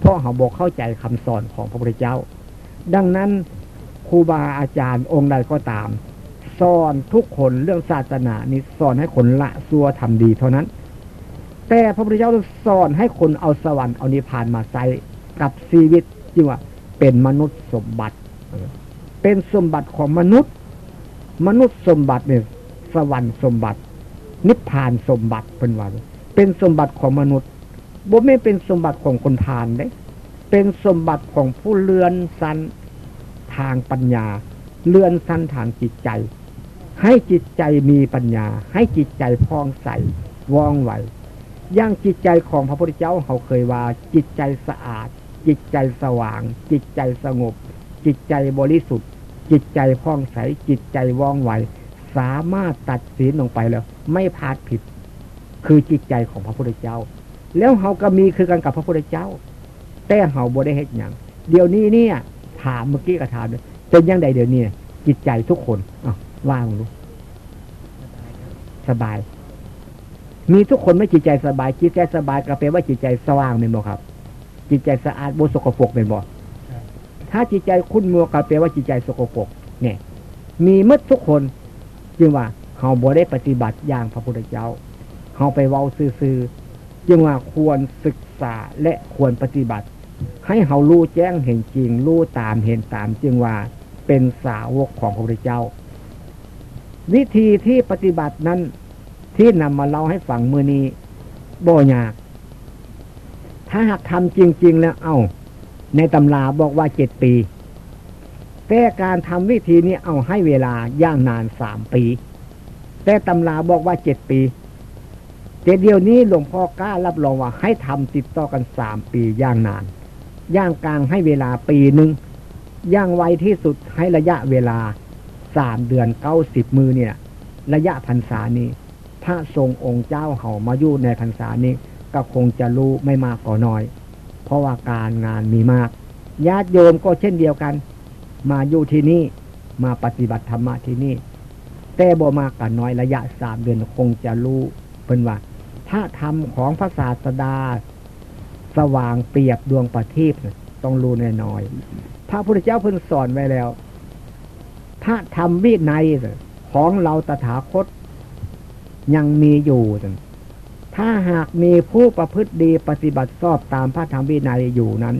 Speaker 1: เพราะเขาบอกเข้าใจคำสอนของพระพุทธเจ้า ดังนั้น ครูบาอาจารย์องค์ใดก็ตามสอนทุกคนเรื่องศาสนานี้สอนให้คนละซัวทำดีเท่านั้น แต่พระพุทธเจ้าสอนให้คนเอาสวรรค์เอานิพพานมาใส่กับชีวิตจริงว่าเป็นมนุษย์สมบัติ เป็นสมบัติของมนุษย์ มนุษย์สมบัติเนี่ยสวรรค์สมบัติ นิพพานสมบัติเป็นวันเป็นสมบัติของมนุษย์บ่ไม่เป็นสมบัติของคนทานเด้เป็นสมบัติของผู้เลือนสัน ทางปัญญา เลื่อนสั้นทางจิตใจ ให้จิตใจมีปัญญา ให้จิตใจพองใสว่องไหวย่างจิตใจของพระพุทธเจ้าเขาเคยว่า จิตใจสะอาด จิตใจสว่าง จิตใจสงบ จิตใจบริสุทธิ์ จิตใจพองใส จิตใจว่องไวสามารถตัดสินลงไปแล้ว ไม่พลาดผิด คือจิตใจของพระพุทธเจ้า แล้วเฮาก็มีคือกันกับพระพุทธเจ้า แต่เฮาบ่ได้เฮ็ดอย่างเดี๋ยวนี้เนี่ย ถามเมื่อกี้ก็ถามเลยเป็นยังไงเดี๋ยวนี้จิตใจทุกคนอะว่างรู้สบาย มีทุกคนไม่จิตใจสบาย จิตใจสบายก็แปลว่าจิตใจสว่างเป็นบ่ครับ จิตใจสะอาดบริสุทธิ์กปกเป็นบ่ถ้าจิตใจคุ้นมัวก็แปลว่าจิตใจสกปรกเนี่ย มีมดทุกคนจึงว่าเขาบ่ได้ปฏิบัติอย่างพระพุทธเจ้าเขาไปเว้าซื่อๆจึงว่าควรศึกษาและควรปฏิบัติ ให้เขารู้แจ้งเห็นจริงรู้ตามเห็นตามจึงว่าเป็นสาวกของพระพุทธเจ้า วิธีที่ปฏิบัตินั้นที่นำมาเล่าให้ฟังมือนี้บ่ยาก ถ้าหากทำจริง ๆ แล้วเอา้า ในตำราบอกว่าเจ็ดปี แต่การทำวิธีนี้เอาให้เวลาย่างนานสามปี แต่ตำราบอกว่าเจ็ดปีแต่เดี๋ยวนี้หลวงพ่อกล้ารับรองว่าให้ทำติดต่อกันสามปีย่างนาน ย่างกลางให้เวลาปีหนึ่งย่างไวที่สุดให้ระยะเวลาสามเดือนเก้าสิบมือเนี่ย ระยะพรรษานี้พระทรงองค์เจ้าเขามาอยู่ในพรรษานี้ก็คงจะรู้ไม่มากก็น้อย เพราะว่าการงานมีมากญาติโยมก็เช่นเดียวกัน มาอยู่ที่นี่มาปฏิบัติธรรมะที่นี่ แต่บ่มากกันน้อยระยะสามเดือนคงจะรู้เป็นว่า ถ้าธรรมของพระศาสดา สว่างเปรียบดวงประทีปต้องรู้แน่น้อยพระพุทธเจ้าเพิ่งสอนไว้แล้ว ถ้าธรรมวินัยของเราตถาคตยังมีอยู่ ถ้าหากมีผู้ประพฤติดีปฏิบัติชอบตามพระธรรมวินัยอยู่นั้น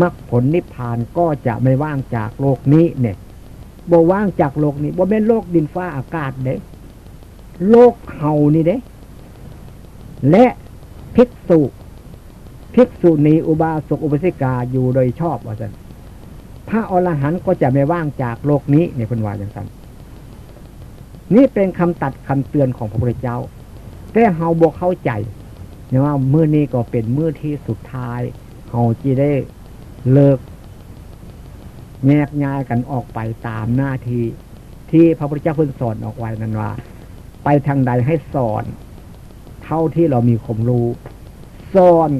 Speaker 1: มรรคผลนิพพานก็จะไม่ว่างจากโลกนี้เนี่ยบ่ว่างจากโลกนี้บ่เป็นโลกดินฟ้าอากาศเด้โลกเฮานี่เด้และภิกษุ ภิกษุณีอุบาสกอุบาสิกาอยู่โดยชอบว่าสันพระอรหันต์ก็จะไม่ว่างจากโลกนี้ในคนว่าอย่างนั้นนี่เป็นคำตัดคำเตือนของพระพุทธเจ้า แต่เฮาบอกเข้าใจเนี่ยว่าเมื่อนี้ก็เป็นเมื่อที่สุดท้ายเฮาจีได้เลิกแยกย้ายกันออกไปตามหน้าที่ที่พระพุทธเจ้าเพิ่งสอนออกไว้นั้นว่า ไปทางใดให้สอน เท่าที่เรามีความรู้สอน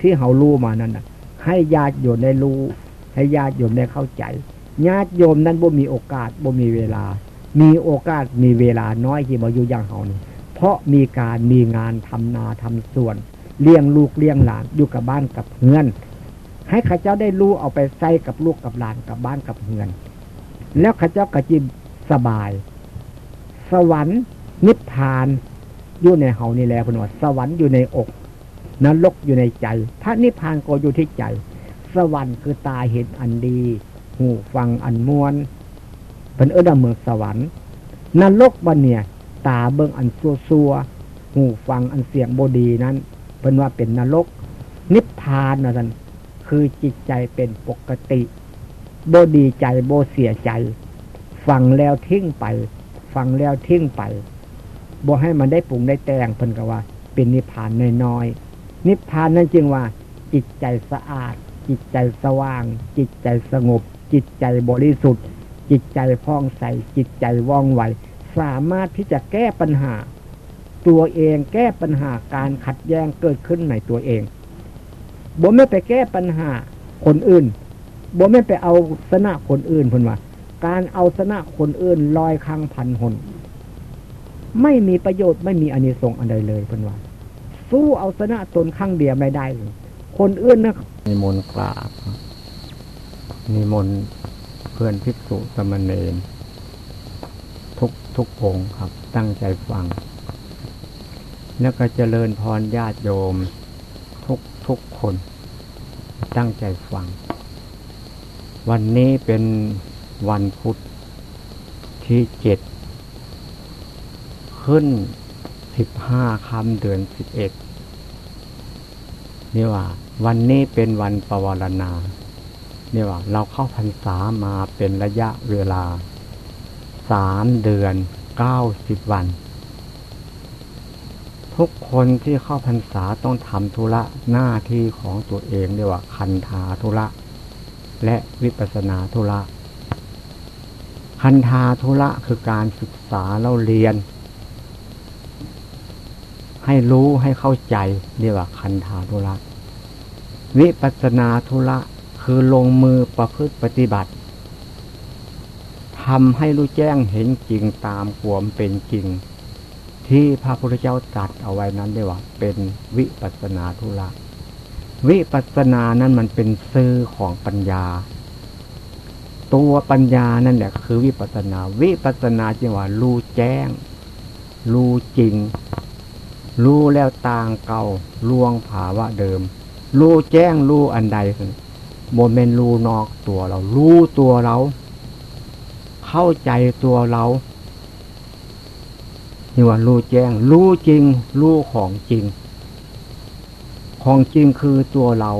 Speaker 1: ที่เฮารู้มานั้นนะให้ญาติโยมได้รู้ ให้ญาติโยมได้เข้าใจ ญาติโยมนั้นบ่มีโอกาสบ่มีเวลา มีโอกาสมีเวลาน้อยที่มาอยู่อย่างเฮานี่เพราะมีการมีงานทำนาทำสวน เลี้ยงลูกเลี้ยงหลานอยู่กับบ้านกับเฮือน ให้ข้าเจ้าได้รู้เอาไปใส่กับลูกกับหลานกับบ้านกับเฮือน แล้วข้าเจ้ากระจิมสบาย สวรรค์นิพพานอยู่ในเฮานี่แหละพนวสวรรค์อยู่ในอก นรกอยู่ในใจ พระนิพพานก็อยู่ที่ใจ สวรรค์คือตาเห็นอันดี หูฟังอันมวน เป็นเอื้อเมืองสวรรค์ นรกบันเนี่ย ตาเบิ้งอันซัวซัวหูฟังอันเสียงโบดีนั้นเป็นว่าเป็นนรก นิพพานนะท่านคือจิตใจเป็นปกติโบดีใจโบเสียใจ ฟังแล้วทิ้งไป ฟังแล้วทิ้งไปบ่ให้มันได้ปรุงได้แต่งเพิ่นก็ว่า เป็นนิพพานน้อยๆ นิพพานนั่นจึงว่า จิตใจสะอาด จิตใจสว่าง จิตใจสงบ จิตใจบริสุทธิ์ จิตใจพ่องใส จิตใจว่องไว สามารถที่จะแก้ปัญหา ตัวเองแก้ปัญหาการขัดแย้งเกิดขึ้นในตัวเองบ่ไม่ไปแก้ปัญหาคนอื่นบ่ไม่ไปเอาสนะคนอื่นพนว่า การเอาสนะคนอื่นลอยคางพันหน ไม่มีประโยชน์ไม่มีอานิสงส์อันใดเลยพนว่า สู้เอาสนะตนข้างเดียวไม่ได้คนอื่นนะมีมนกราบมีมนเพื่อนภิกษุสมณเณรทุกทุกองครับ ตั้งใจฟัง แล้วก็เจริญพรญาติโยม ทุกทุกคน ตั้งใจฟัง วันนี้เป็นวันพุธที่เจ็ดขึ้น สิบห้าคำเดือนสิบเอ็ดนี่ว่า วันนี้เป็นวันปวารณานี่ว่า เราเข้าพรรษามาเป็นระยะเวลาสามเดือนเก้าสิบวัน ทุกคนที่เข้าพรรษาต้องทำธุระหน้าที่ของตัวเองเรียกว่า คันธาธุระ และวิปัสนาธุระ คันธาธุระคือการศึกษาเราเรียน ให้รู้ให้เข้าใจเรียกว่าคันธาธุระ วิปัสนาธุระคือลงมือประพฤติปฏิบัติทำให้รู้แจ้งเห็นจริงตามความเป็นจริง ที่พระพุทธเจ้าตรัสเอาไว้นั้นได้ว่า เป็นวิปัสนาธุระ วิปัสนานั้นมันเป็นซื้อของปัญญา ตัวปัญญานั่นแหละคือวิปัสนา วิปัสนาจึงว่ารู้แจ้งรู้จริง รู้แล้วต่างเก่าล่วงภาวะเดิม รู้แจ้งรู้อันใดโมเมนรู้นอกตัวเรา รู้ตัวเรา เข้าใจตัวเรานี่ว่ารู้แจ้ง รู้จริง รู้ของจริง ของจริงคือตัวเรา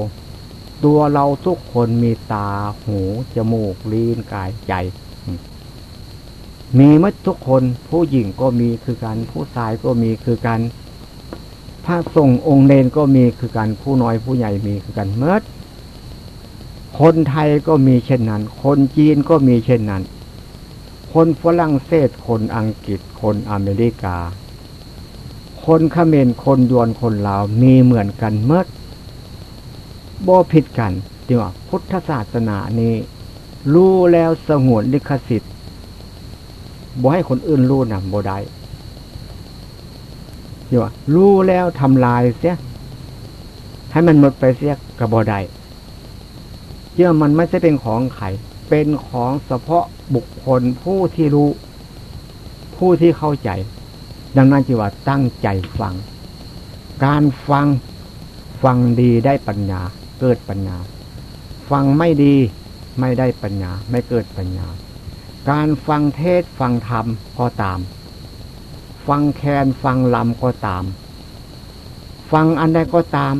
Speaker 1: ตัวเราทุกคนมีตาหูจมูกลิ้นกายใจ มีมัดทุกคนผู้หญิงก็มีคือกัน ผู้ชายก็มีคือกัน ระสงฆ์องค์เนนก็มีคือกันผู้น้อยผู้ใหญ่มีคือกันเมื่อคนไทยก็มีเช่นนั้น คนจีนก็มีเช่นนั้น คนฝรั่งเศส คนอังกฤษ คนอเมริกา คนเขมร คนยวน คนลาว มีเหมือนกันเมื่อบ่ผิดกันจีว่าพุทธศาสนานี้ รู้แล้วสงวนลิขสิทธิ์บ่ให้คนอื่นรู้นะบ่ได้ จีว่ารู้แล้วทำลายเสียให้มันหมดไปเสียกับบ่ได้เชื่อมันไม่ใช่เป็นของไข่เป็นของเฉพาะบุคคลผู้ที่รู้ ผู้ที่เข้าใจ ดังนั้นจึงว่าตั้งใจฟัง การฟังฟังดีได้ปัญญา เกิดปัญญา ฟังไม่ดีไม่ได้ปัญญา ไม่เกิดปัญญา การฟังเทศฟังธรรมก็ตาม ฟังแคนฟังลำก็ตาม ฟังอันใดก็ตาม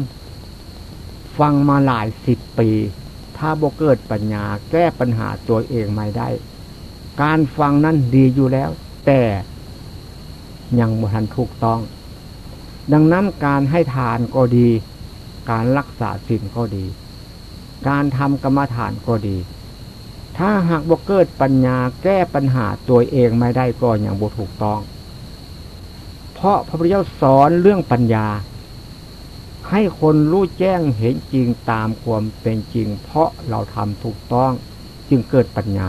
Speaker 1: ฟังมาหลายสิบปี ถ้าบ่เกิดปัญญาแก้ปัญหาตัวเองไม่ได้ การฟังนั้นดีอยู่แล้ว แต่ยังบ่ทันถูกต้อง ดังนั้นการให้ทานก็ดี การรักษาศีลก็ดี การทำกรรมฐานก็ดีถ้าหากบ่เกิดปัญญาแก้ปัญหาตัวเองไม่ได้ก็ยังบ่ถูกต้อง เพราะพระพุทธเจ้าสอนเรื่องปัญญา ให้คนรู้แจ้งเห็นจริงตามความเป็นจริง เพราะเราทำถูกต้องจึงเกิดปัญญา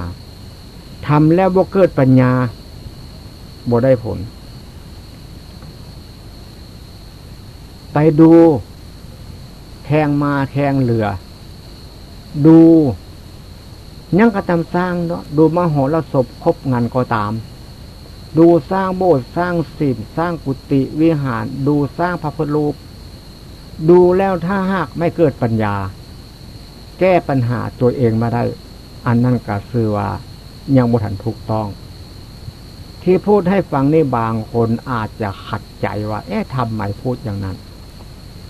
Speaker 1: ทำแล้วบ่เกิดปัญญาบ่ได้ผล ไปดูแทงมาแทงเหลือ ดูยังกระทำสร้างเนาะดูมโหรสพครบงานก็ตาม ดูสร้างโบสถ์สร้างศิลสร้างกุฏิวิหาร ดูสร้างพระพุทธรูป ดูแล้วถ้าหากไม่เกิดปัญญา แก้ปัญหาตัวเองมาได้ อันนั้นก็คือว่ายังบุทันถูกต้อง ที่พูดให้ฟังนี่บางคนอาจจะขัดใจว่าเอ๊ะทำไมพูดอย่างนั้น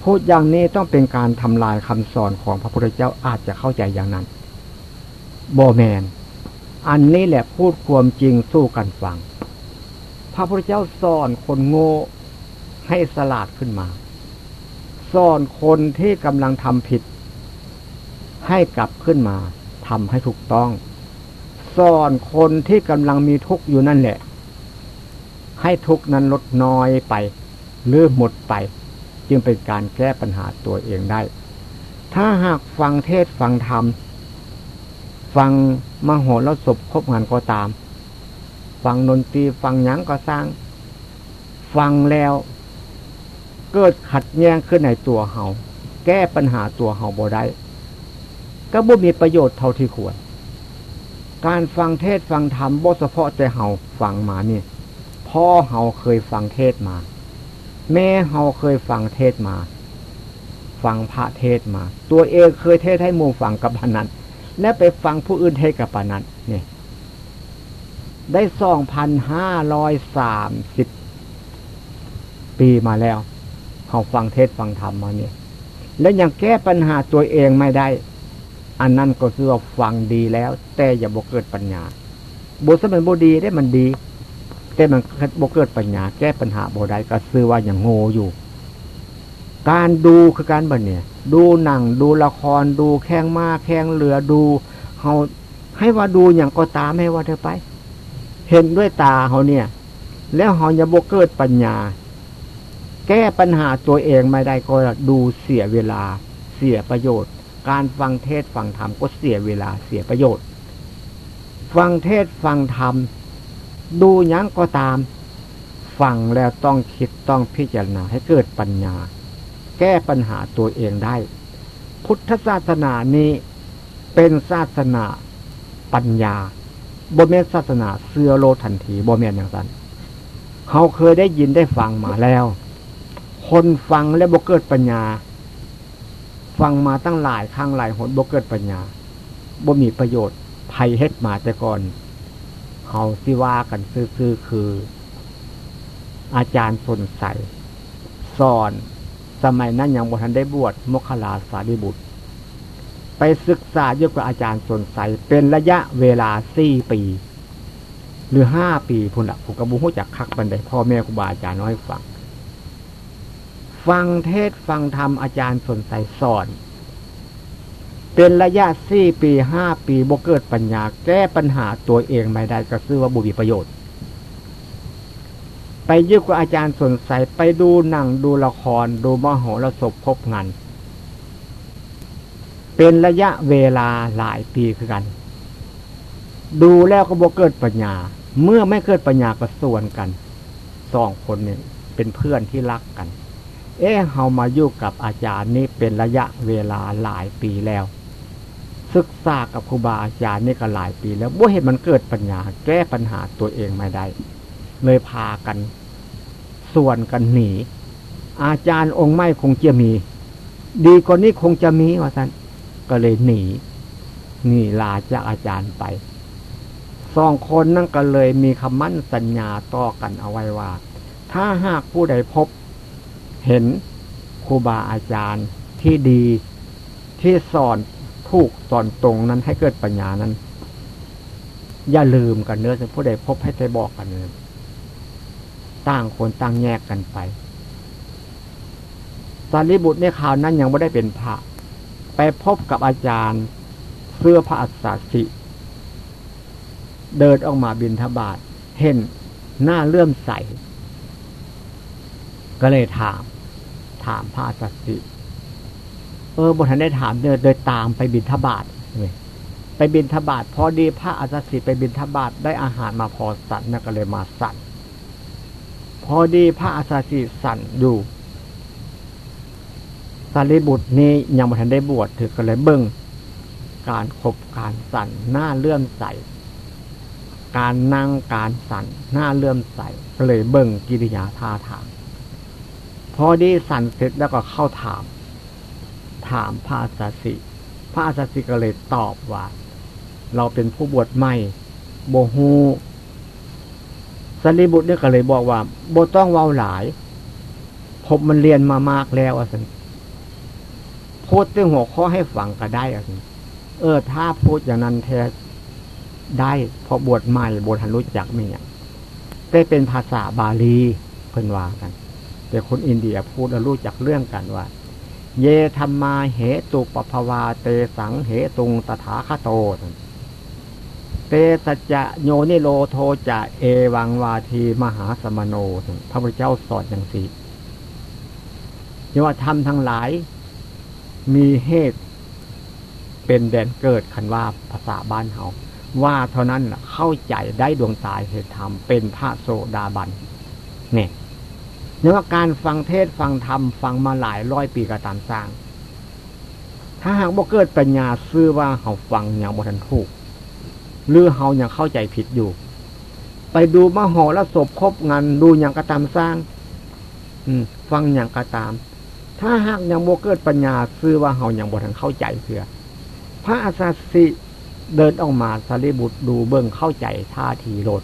Speaker 1: พูดอย่างนี้ต้องเป็นการทำลายคำสอนของพระพุทธเจ้าอาจจะเข้าใจอย่างนั้นโบแมน อันนี้แหละพูดความจริงสู้กันฟัง ระพุทธเจ้าสอนคนโง่ให้สลาดขึ้นมา สอนคนที่กำลังทำผิด ให้กลับขึ้นมาทำให้ถูกต้อง สอนคนที่กำลังมีทุกข์อยู่นั่นแหละ ให้ทุกข์นั้นลดน้อยไปหรือหมดไป จึงเป็นการแก้ปัญหาตัวเองได้ ถ้าหากฟังเทศฟังธรรม ฟังมโหรสพครบงานก็ตาม ฟังดนตรีฟังยังก็สร้าง ฟังแล้ว เกิดขัดแย้งขึ้นในตัวเฮาแก้ปัญหาตัวเฮาบ่ได้ก็บ่มีประโยชน์เท่าที่ควร การฟังเทศฟังธรรมบ่เฉพาะแต่เฮาฟังมานี่พ่อเฮาเคยฟังเทศมา แม่เฮาเคยฟังเทศมา ฟังพระเทศมา ตัวเองเคยเทศให้มู่ฟังกับพนันและไปฟังผู้อื่นเทศกับปานั้นนี่ ได้สองพันห้าร้อยสามสิบปีมาแล้วเขาฟังเทศฟังธรรมมาเนี่ย แล้วยังแก้ปัญหาตัวเองไม่ได้ อันนั้นก็คือว่าฟังดีแล้ว แต่อย่าบกเกิดปัญญาบทสมันบดีได้มันดี แต่มันบกเกิดปัญญา แก้ปัญหาบได้ก็คือว่าอย่างโง่อยู่ การดูคือการบันเนี่ย ดูหนังดูละครดูแข้งมาแข้งเรือดูเขาให้ว่าดูอย่างก็ตามให้ว่าเธอไป เห็นด้วยตาเขาเนี่ย แล้วเขาจะบกเกิดปัญญา แก้ปัญหาตัวเองไม่ได้ก็ดูเสียเวลา เสียประโยชน์ การฟังเทศฟังธรรมก็เสียเวลาเสียประโยชน์ ฟังเทศฟังธรรมดูยังก็ตาม ฟังแล้วต้องคิดต้องพิจารณาให้เกิดปัญญา แก้ปัญหาตัวเองได้ พุทธศาสนานี้เป็นศาสนาปัญญา บ่เมนศาสนาเสือโลทันทีบ่เมนอย่างนั้นเขาเคยได้ยินได้ฟังมาแล้ว คนฟังและบกเกิดปัญญา ฟังมาตั้งหลายครั้งหลายหนบกเกิดปัญญาบ่มีประโยชน์ภัยเฮ็ดมาแต่ก่อนเขาสิว่ากันซื่อๆคือ อาจารย์สนใสสอน สมัยนั้นยังบทันได้บวชมคลาสาริบุตร ไปศึกษาเยอะกว่าอาจารย์สนใสเป็นระยะเวลาสี่ปี หรือห้าปีพุ่นละผมกระบุหัวจากคักบันไดพ่อแม่ครูบาอาจารย์น้อยฟัง ฟังเทศฟังธรรมอาจารย์สนใจสอน เป็นระยะสี่ปีห้าปีบกเกิดปัญญา แก้ปัญหาตัวเองไม่ได้ก็ซื้อว่าบุบีประโยชน์ไปยึดกับอาจารย์สนใจไปดูหนังดูละครดูมโหรสพพบงาน เป็นระยะเวลาหลายปีคือกัน ดูแล้วก็บกเกิดปัญญา เมื่อไม่เกิดปัญญาก็ส่วนกันสองคนเนี่ยเป็นเพื่อนที่รักกัน เอ๊ะเฮามาอยู่กับอาจารย์นี่เป็นระยะเวลาหลายปีแล้ว ศึกษากับครูบาอาจารย์นี่ก็หลายปีแล้วว่าเห็นมันเกิดปัญญา แก้ปัญหาตัวเองไม่ได้ เลยพากัน ส่วนกันหนีอาจารย์องค์ไม่คงจะมี ดีกว่านี้คงจะมีว่าท่าน ก็เลยหนีหนีลาจากอาจารย์ไปสองคนนั่นก็เลยมีคำมั่นสัญญาต่อกันเอาไว้ว่า ถ้าหากผู้ใดพบ เห็นครูบาอาจารย์ที่ดีที่สอนถูกสอนตรงนั้นให้เกิดปัญญานั้น อย่าลืมกันเนื้อผู้ใดพบให้ใจบอกกันเนื้อต่างคนต่างแยกกันไปสารีบุตรในข่าวนั้นยังไม่ได้เป็นพระ ไปพบกับอาจารย์เสื้อพระอัศสิเดินออกมาบินทบาทเห็นหน้าเลื่อมใส ก็เลยถาม ถามพระสัตสิเออบทันได้ถามเดินเดินตามไปบินทบาทไปบินทบาทพอดีพระอาจารย์ไปบินทบาทได้อาหารมาพอสัตว์นก็เลยมาสั่นพอดีพระอาจารย์สั่นอยู่ สารีบุตรนี้ยังบทันได้บวชถือก็เลยเบิ้งการขบการสั่นหน้าเลื่อมใส การนั่งการสั่นหน้าเลื่อมใสก็เลยเบิ้งกิริยาท่าทาง พอดีสั่นเสร็จแล้วก็เข้าถาม ถามพระอาสสิพระอาสสิก็เลยตอบว่า เราเป็นผู้บวชใหม่โบฮูสัรีบุตรเนี่ยก็เลยบอกว่าโบต้องเว้าหลายผมมันเรียนมามากแล้วอะสิ พูดตึงหัวข้อให้ฟังก็ได้อะเออ ถ้าพูดอย่างนั้นแท้ได้พอบวชใหม่บวชหันรู้จักมีอะได้เป็นภาษาบาลีเพิ่นว่ากัน แต่คนอินเดียพูดแล้วรู้จักเรื่องกันว่า เยธรรมาเหตุปภวาเตสังเหตุงตถาคโตเตสัจจะโยนิโลโทจะเอวังวาทีมหาสมโน พระพุทธเจ้าสอนอย่างสี่ยว่าทำทั้งหลาย มีเหตุเป็นแดนเกิดคันว่าภาษาบ้านเฮาว่าเท่านั้นเข้าใจได้ดวงตาเหตุธรรมเป็นพระโสดาบันเนี่ยเนื่อว่าการฟังเทศฟังธรรมฟังมาหลายร้อยปีก็ตามสร้าง ถ้าหากบ่เกิดปัญญาซื้อว่าเขาฟังอย่างบ่ทันถูกหรือเขายังเข้าใจผิดอยู่ ไปดูมหอและศพครบงานดูอย่างกระตามสร้าง อืม ฟังอย่างกระตาม ถ้าหากยังโมเกิดปัญญาซื้อว่าเขายังบ่ทันเข้าใจเพื่อพระอาสาสิเดินออกมาสารีบุตรดูเบื้งเข้าใจท่าทีโลด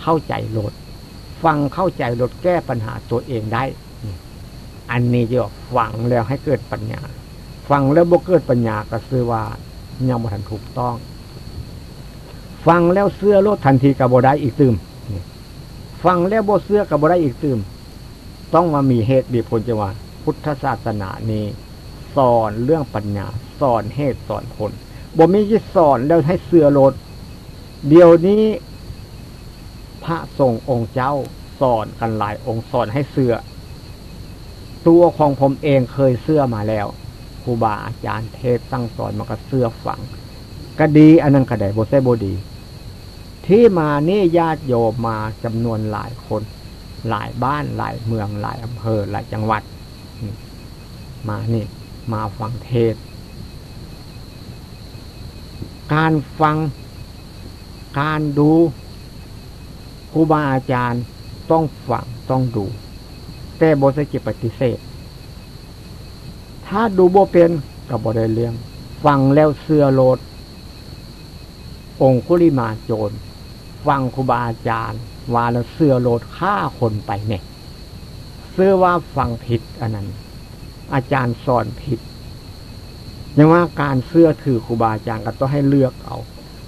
Speaker 1: เข้าใจโลดฟังเข้าใจโลดแก้ปัญหาตัวเองได้ อันนี้จะฟังแล้วให้เกิดปัญญา ฟังแล้วบ่เกิดปัญญาก็ซื้อว่ายังบ่ทันถูกต้อง ฟังแล้วเสื้อโลดทันทีกับบ่ได้อีกตืมฟังแล้วบ่เสื้อกับบ่ได้อีกตืม ต้องมามีเหตุดีผลจะว่าพุทธศาสนานี้ สอนเรื่องปัญญา สอนเหตุสอนผลบ่มีที่สอนแล้วให้เสือโลดเดี๋ยวนี้ พระทรงองค์เจ้าสอนกันหลายองค์สอนให้เสือตัวของผมเองเคยเสื้อมาแล้วครูบาอาจารย์เทศตั้งสอนมันก็เสื้อฝังก็ดีอันนั้นก็ได้โบเซโบดี ที่มานี่ญาติโยมมาจำนวนหลายคน หลายบ้านหลายเมืองหลายอำเภอหลายจังหวัด มานี่มาฟังเทศ การฟัง การดูครูบาอาจารย์ต้องฟังต้องดู แต่บสกิปฏิเสธ ถ้าดูโบเป็นกับบได้เลี้ยงฟังแล้วเสื้อโลด องคุลิมาโจรฟังครูบาอาจารย์ ว่าแล้วเสื้อโลดฆ่าคนไปเนี่ยเสื้อว่าฟังผิดอันนั้น อาจารย์สอนผิดยังว่าการเสื้อถือครูบาอาจารย์ก็ต้องให้เลือกเอา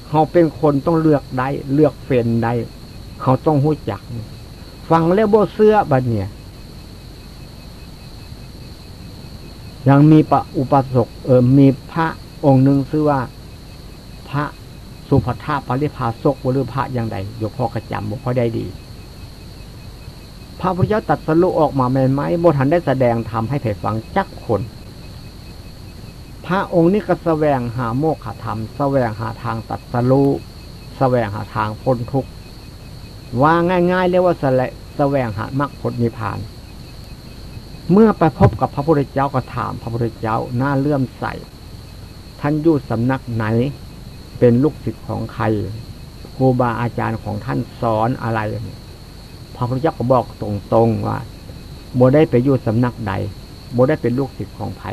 Speaker 1: เขาเป็นคนต้องเลือกได้ เลือกเฟ้นได้ เขาต้องหู้จัก ฟังแล้วโบเสื้อบัดเนี่ยยังมีปะอุปสกเออมีพระองค์หนึ่งชื่อว่า พระ สุภทาปริภาสกหรือพระอย่างใดยกพ่อกระจำบ่พอได้ดี พระพุทธเจ้าตัดสรุออกมาแม่นไหมโบทันได้แสดงทำให้เผยฟังจักคน พระองค์นี้ก็แสวงหาโมกขธรรมแสวงหาทางตัดสรุแสวงหาทางพ้นทุกข์ว่าง่ายๆเรียกว่าสแสวงหามรรคผลนิพพาน เมื่อไปพบกับพระพุทธเจ้าก็ถามพระพุทธเจ้าหน้าเลื่อมใสท่านอยู่สำนักไหน เป็นลูกศิษย์ของใครครูบาอาจารย์ของท่านสอนอะไรพระพุทธเจ้าก็บอกตรงๆว่าโบได้ไปอยู่สำนักใดโบได้เป็นลูกศิษย์ของไผ่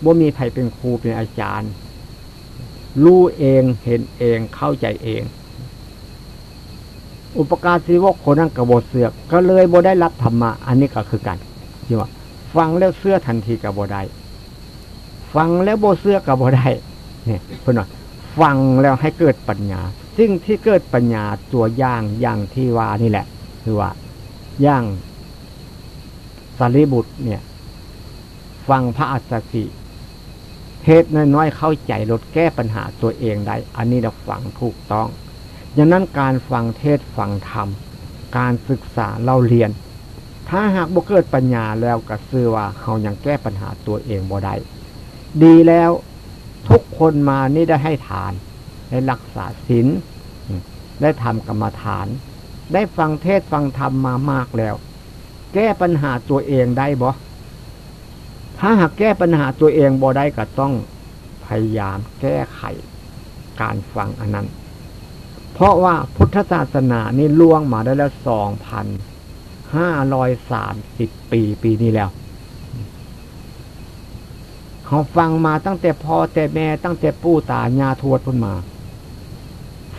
Speaker 1: โบมีไผ่เป็นครูเป็นอาจารย์ รู้เองเห็นเองเข้าใจเอง อุปการศีวกคนนั้นกระโบเสือก ก็เลยโบได้รับธรรมะอันนี้ก็คือกันที่ว่า ฟังแล้วเสื้อทันทีกับโบได้ฟังแล้วโบเสื้อกับโบได้เนี่ยเพื่อนว่า ฟังแล้วให้เกิดปัญญาสิ่งที่เกิดปัญญาตัวอย่างอย่างที่ว่านี่แหละ คือว่าย่างสารีบุตรเนี่ย ฟังพระอัสสชิเทศน้อยๆเข้าใจลดแก้ปัญหาตัวเองได้ อันนี้เราฟังถูกต้องดังนั้นการฟังเทศฟังธรรม การศึกษาเราเรียน ถ้าหากบ่เกิดปัญญาแล้วก็ซื้อว่าเขายังแก้ปัญหาตัวเองบ่ได้ดีแล้ว ทุกคนมานี่ได้ให้ทาน ได้รักษาศีลได้ทำกรรมฐาน ได้ฟังเทศฟังธรรมมามากแล้ว แก้ปัญหาตัวเองได้บ่ถ้าหากแก้ปัญหาตัวเองบ่ได้ก็ต้องพยายามแก้ไขการฟังอันนั้น เพราะว่าพุทธศาสนานี่ล่วงมาได้แล้วสองพันห้าร้อยสามสิบปีปีนี้แล้ว เขาฟังมาตั้งแต่พ่อแต่แม่ตั้งแต่ปู่ตายาทวดพุ่นมา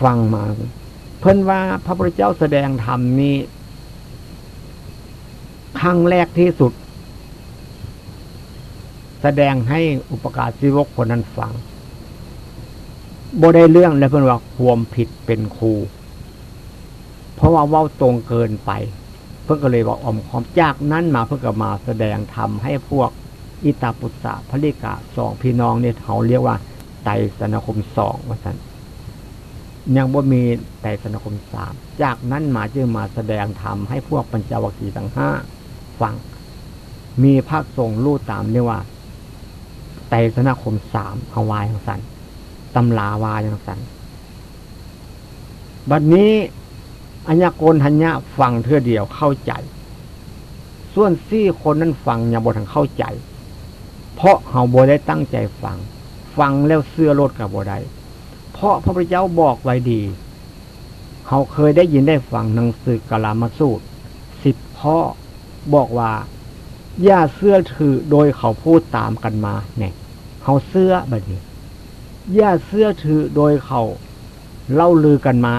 Speaker 1: ฟังมา เพิ่นว่าพระพุทธเจ้าแสดงธรรมนี้ครั้งแรกที่สุด แสดงให้อุปการศิวกคนนั้นฟังบได้เรื่องแล้วเพิ่นว่าความผิดเป็นครู เพราะว่าเว้าตรงเกินไป เพื่อก็เลยบอกอมคอมจากนั้นมาเพื่อก็มาแสดงทำให้พวก อิตาปุตสะพระลิกาสองพี่น้องเนี่ยเขาเรียกว่าไตสนคมสองว่าสันยังว่ามีไตสนคมสามจากนั้นมาจึงมาแสดงธรรมให้พวกปัญจวัคคีย์ทั้งห้าฟัง มีภาคทรงรู้ตามเรียกว่า ไตสนคมสามเอาวายของสันตำลาวายของสันบัดนี้อัญญโกนทัญญะฟังเท่อเดียวเข้าใจ ส่วนซี่คนนั้นฟังยังบ่ทันเข้าใจ เพราะเขาบ่ได้ตั้งใจฟัง ฟังแล้วเสื้อรถกับบ่ได้เพราะพระพุทธเจ้าบอกไว้ดีเขาเคยได้ยินได้ฟังหนังสือกลามาสูตรสิบพ่อบอกว่าอย่าเสื้อถือโดยเขาพูดตามกันมาเนี่ยเขาเสื้อแบบนี้อย่าเสื้อถือโดยเขาเล่าลือกันมา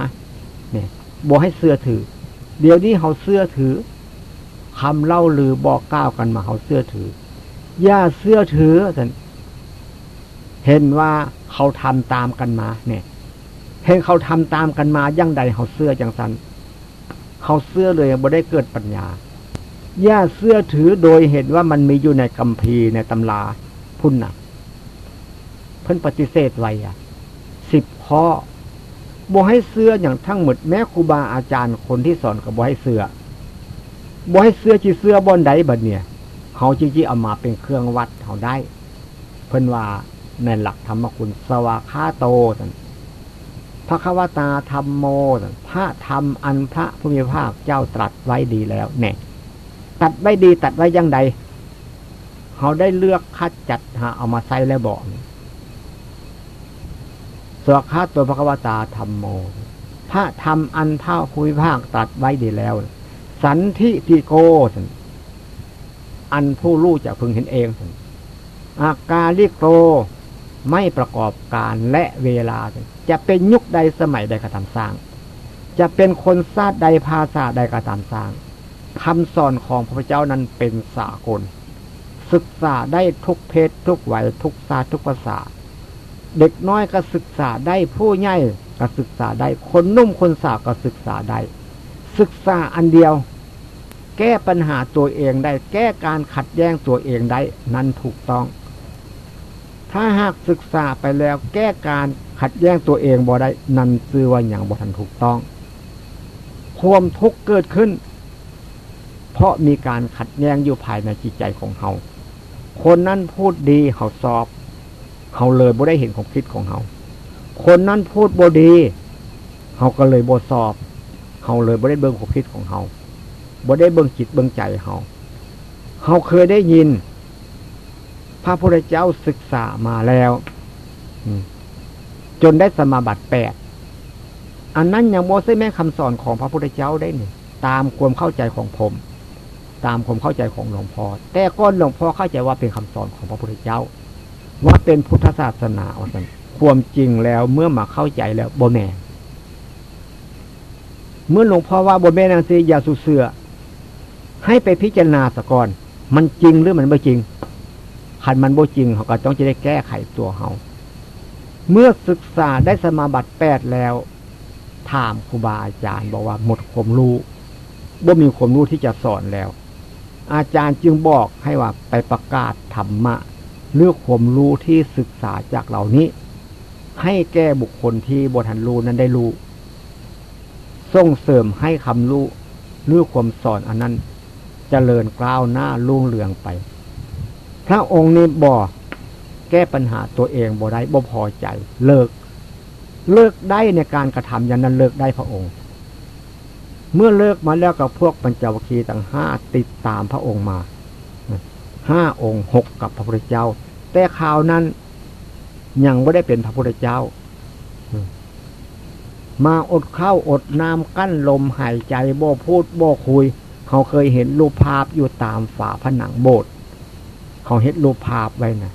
Speaker 1: เนี่ยบอกให้เสื้อถือ เดี๋ยวนี้เขาเสื้อถือคำเล่าลือบอกก้าวกันมาเขาเสื้อถือ ย่าเสื้อถือท่านเห็นว่าเขาทำตามกันมา เนี่ย เห็นเขาทำตามกันมายั่งใดเขาเสื้อจังสันเขาเสื้อเลยบ่ได้เกิดปัญญาย่าเสื้อถือโดยเห็นว่ามันมีอยู่ในกัมพีในตำราพุ่นนะเพิ่นปฏิเสธไว้อะสิบข้อบ่ให้เสื้ออย่างทั้งหมดแม้ครูบาอาจารย์คนที่สอนก็บ่ให้เสื้อบ่ให้เสื้อจีเสื้อบอนใดบัดเนี่ย เขาจริงๆเอามาเป็นเครื่องวัดเขาได้ เพิ่นว่าในหลักธรรมคุณสวากขาโตสันพระควตาธรรมโมสันพระธรรมอันพระผู้มีภาคเจ้าตรัสไว้ดีแล้วเนี่ยตัดไว้ดีตัดไว้ยังใดเขาได้เลือกคัดจัดหาเอามาใส่แล้วบอกสวากขาตัวพระควตาธรรมโม พระธรรมอันพระผู้มีภาคตรัสไว้ดีแล้ว สันทิทิโกสัน อันผู้รู้จะพึงเห็นเองสันอากาลิโกไม่ประกอบการและเวลา จะเป็นยุคใดสมัยใดกระทำสร้าง จะเป็นคนซาดใดภาษาใดกระทำสร้างคำสอนของพระเจ้านั้นเป็นสากล ศึกษาได้ทุกเพศทุกวัยทุกศาสตร์ทุกภาษา เด็กน้อยก็ศึกษาได้ผู้ใหญ่ก็ศึกษาได้ คนนุ่มคนสาวก็ศึกษาได้ ศึกษาอันเดียว แก้ปัญหาตัวเองได้ แก้การขัดแย้งตัวเองได้ นั้นถูกต้อง ถ้าหากศึกษาไปแล้ว แก้การขัดแย้งตัวเองบ่ได้ นันซื้อว่าอย่างบ่ทันถูกต้อง ความทุกข์เกิดขึ้น เพราะมีการขัดแย้งอยู่ภายในจิตใจของเขาคนนั้นพูดดีเขาสอบ เขาเลยบ่ได้เห็นของคิดของเขาคนนั้นพูดบ่ดี เขาก็เลยบ่สอบ เขาเลยบ่ได้เบิ่งความคิดของเขา บ่ได้เบิ่งจิตเบิ่งใจเขาเขาเคยได้ยิน พระพุทธเจ้าศึกษามาแล้วจนได้สมาบัติแปดอันนั้นยังโมใช่แม่คำสอนของพระพุทธเจ้าได้หนี่งตามความเข้าใจของผม ตามความเข้าใจของหลวงพ่อแต่ก้อนหลวงพ่อเข้าใจว่าเป็นคำสอนของพระพุทธเจ้า ว่าเป็นพุทธศาสนาว่าสันความจริงแล้วเมื่อมาเข้าใจแล้วโบแม่เมื่อหลวงพ่อว่าโบแม่นางซีอย่าสุเสือ ให้ไปพิจารณาสะก่อน มันจริงหรือมันไม่จริงคันมันโบจริงเขาก็ต้องจะได้แก้ไขตัวเขาเมื่อศึกษาได้สมาบัติแปดแล้ว ถามครูบาอาจารย์ บอกว่าหมดความรู้บ่มีความรู้ที่จะสอนแล้ว อาจารย์จึงบอกให้ว่าไปประกาศธรรมะเลือกความรู้ที่ศึกษาจากเหล่านี้ ให้แก้บุคคลที่บทันรู้นั้นได้รู้ ส่งเสริมให้คำรู้เลือกความสอนอันนั้น เจริญกล้าวหน้าลุ่งเรืองไป พระองค์นี้บอกแก้ปัญหาตัวเองบ่ได้บ่พอใจ เลิก เลิกได้ในการกระทำอย่างนั้นเลิกได้พระองค์ เมื่อเลิกมาแล้วกับพวกปัญจวคีต่างห้าติดตามพระองค์มาห้าองค์หกกับพระพุทธเจ้า แต่ข่าวนั้นยังไม่ได้เป็นพระพุทธเจ้า มาอดข้าวอดน้ำกั้นลมหายใจโบพูดโบคุย เขาเคยเห็นรูปภาพอยู่ตามฝาผนังโบสถ์เขาเห็ดรูปภาพไว้นะ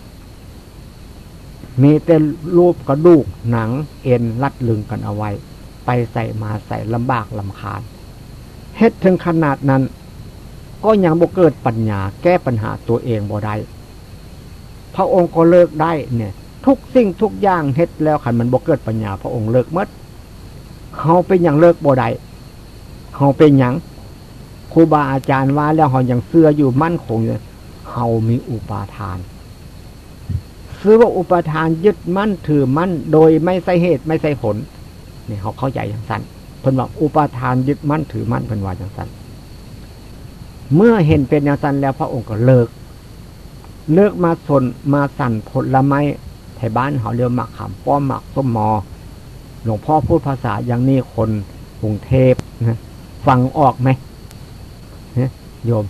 Speaker 1: มีแต่รูปกระดูกหนังเอ็นรัดลึงกันเอาไว้ ไปใส่มาใส่ลำบากลำคาญเฮ็ดถึงขนาดนั้น ก็ยังบ่เกิดปัญญาแก้ปัญหาตัวเองบ่ได้พระองค์ก็เลิกได้เนี่ย ทุกสิ่งทุกอย่างเฮ็ดแล้วขันมันบ่เกิดปัญญา พระองค์เลิกมดเขาเป็นอย่างเลิกบ่ได้เขาเป็นหยัง ครูบาอาจารย์ว่าแล้วเขายังเสื้ออยู่มั่นคงเลยเขามีอุปาทานซื้อว่าอุปทานยึดมั่นถือมั่นโดยไม่ใส่เหตุไม่ใส่ผลนี่เขาเข้าใจอย่างสั้นเพิ่นว่าอุปทานยึดมั่นถือมั่นเพิ่นว่าอย่างสั้นเมื่อเห็นเป็นอย่างสั้นแล้วพระองค์ก็เลิก เลิกมาสนมาสั่นผลละไม้ไทยบ้านเขาเรียกหมักขามป้อมหมักส้มมอ หลวงพ่อพูดภาษาอย่างนี้คนกรุงเทพนะฟังออกไหม โยม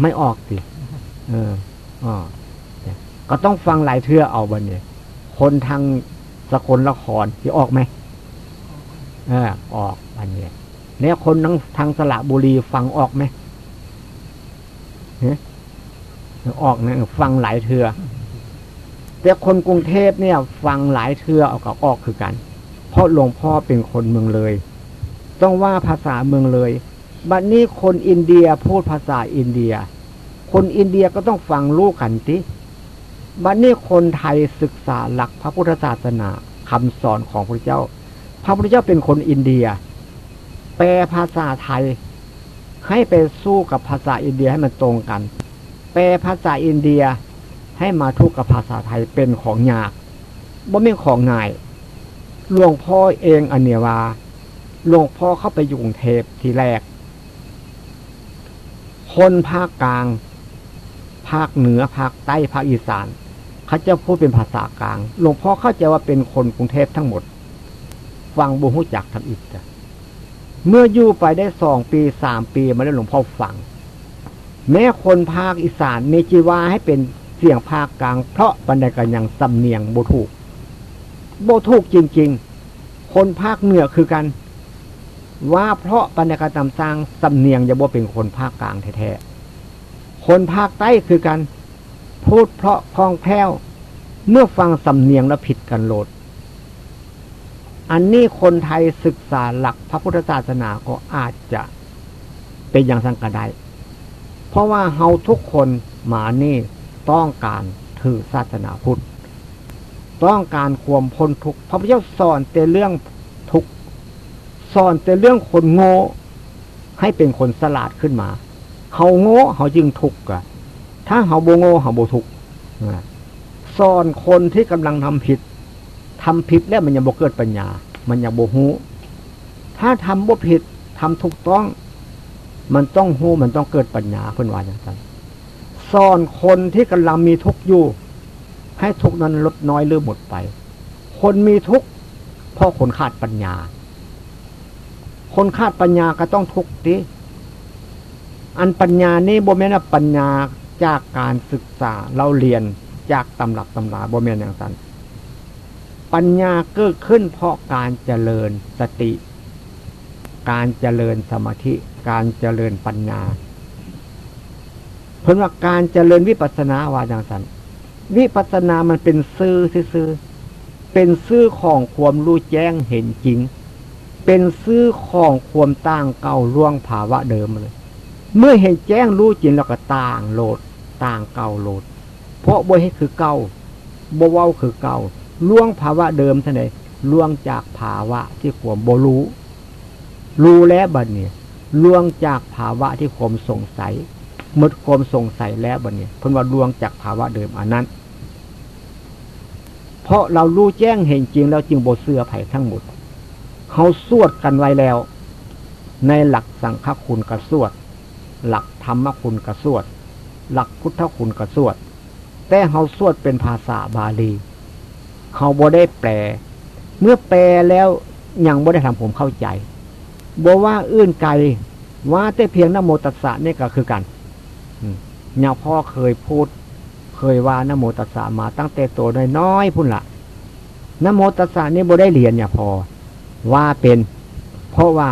Speaker 1: ไม่ออกสิเอออ๋อก็ต้องฟังหลายเทื่อเอาบันเนี่ยคนทางสกลละครที่ออกไหมเออออกบันเนี่ยเนี่ยคนทางทางสระบุรีฟังออกไหมเนี่ยออกนะฟังหลายเทื่อแต่คนกรุงเทพเนี่ย ฟังหลายเทื่อเอากับออกคือกัน เพราะหลวงพ่อเป็นคนเมืองเลย ต้องว่าภาษาเมืองเลย บัดนนี้คนอินเดียพูดภาษาอินเดีย คนอินเดียก็ต้องฟังลูกกันทีบัดนนี้คนไทยศึกษาหลักพระพุทธศาสนาคำสอนของพระเจ้า พระพุทธเจ้าเป็นคนอินเดีย แปลภาษาไทย ให้ไปสู้กับภาษาอินเดียให้มันตรงกัน แปลภาษาอินเดียให้มาทุกกับภาษาไทยเป็นของยากบ่ไม่ของง่ายหลวงพ่อเองอเนียว่าหลวงพ่อเข้าไปอยู่กรุงเทพทีแรก คนภาคกลาง ภาคเหนือภาคใต้ภาคอีสานเขาจะพูดเป็นภาษากลาง หลวงพ่อเข้าใจว่าเป็นคนกรุงเทพทั้งหมด ฟังบุหุจักทำอิฐเมื่ออยู่ไปได้สองปีสามปีมาแล้วหลวงพ่อฟัง แม้คนภาคอีสานมีจีวาให้เป็นเสียงภาคกลาง เพราะบรรดากันยังสำเนียงโบถูกโบถูกจริง ๆ คนภาคเหนือคือกัน ว่าเพราะบรรดาการตำสร้างสำเนียงจะบ่เป็นคนภาคกลางแท้ๆคนภาคใต้คือกันพูดเพราะคล่องแคล่ว เมื่อฟังสำเนียงแล้วผิดกันโลด อันนี้คนไทยศึกษาหลักพระพุทธศาสนาก็อาจจะเป็นอย่างสังกัดได้เพราะว่าเฮาทุกคนมานี่ต้องการถือศาสนาพุทธ ต้องการความพ้นทุกข์พระพุทธเจ้าสอนแต่เรื่อง สอนแต่เรื่องคนโง่ให้เป็นคนสลาดขึ้นมา เขาโง่เขาจึงทุกข์อะถ้าเขาโบโง่เขาโบทุกสอนคนที่กำลังทำผิดทำผิดแล้วมันยังโบเกิดปัญญา มันยังโบหูถ้าทำบ่ผิดทำถูกต้อง มันต้องหูมันต้องเกิดปัญญาเพื่อนว่าอย่างนั้นสอนคนที่กำลังมีทุกข์อยู่ ให้ทุกข์นั้นลดน้อยหรือหมดไป คนมีทุกข์เพราะคนขาดปัญญา คนขาดปัญญาก็ต้องทุกข์ดิอันปัญญานี่บ่แม่นปัญญาจากการศึกษาเราเรียนจากตำรับตำราบ่แม่นอย่างนั้นปัญญาเกิดขึ้นเพราะการเจริญสติ การเจริญสมาธิ การเจริญปัญญา เพราะว่าการเจริญวิปัสสนาว่าอย่างนั้นวิปัสสนามันเป็นซื่อซื่อเป็นซื่อของความรู้แจ้งเห็นจริง เป็นซื่อของความต่างเก่าล่วงภาวะเดิมเลย เมื่อเห็นแจ้งรู้จริงแล้วก็ต่างโหลด ต่างเก่าโหลด เพราะบ่ให้คือเก่าบ่เว้าคือเก่าล่วงภาวะเดิมท่านใดล่วงจากภาวะที่ขวมบ่รู้ รู้แล้วบัดเนี่ยล่วงจากภาวะที่ขวมสงสัยมดความสงสัยแล้วบัดเนี่ยเพิ่นว่าล่วงจากภาวะเดิมอันนั้น เพราะเรารู้แจ้งเห็นจริงแล้วจึงโบเสื่อไผ่ทั้งหมด เขาสวดกันไว้แล้ว ในหลักสังฆคุณกระสวด หลักธรรมคุณกระสวด หลักพุทธคุณกระสวด แต่เขาสวดเป็นภาษาบาลี เขาบ่ได้แปล เมื่อแปลแล้วยังบ่ได้ทำผมเข้าใจบ่ว่าอื่นไกลว่าแต่เพียงนโมตัสสะนี่ก็คือกันเนี่ยพ่อเคยพูด เคยว่านโมตัสสะมาตั้งแต่โตน้อยๆพุ่นละนโมตัสสะนี่บ่ได้เรียนเนี่ยพอ ว่าเป็น เพราะว่า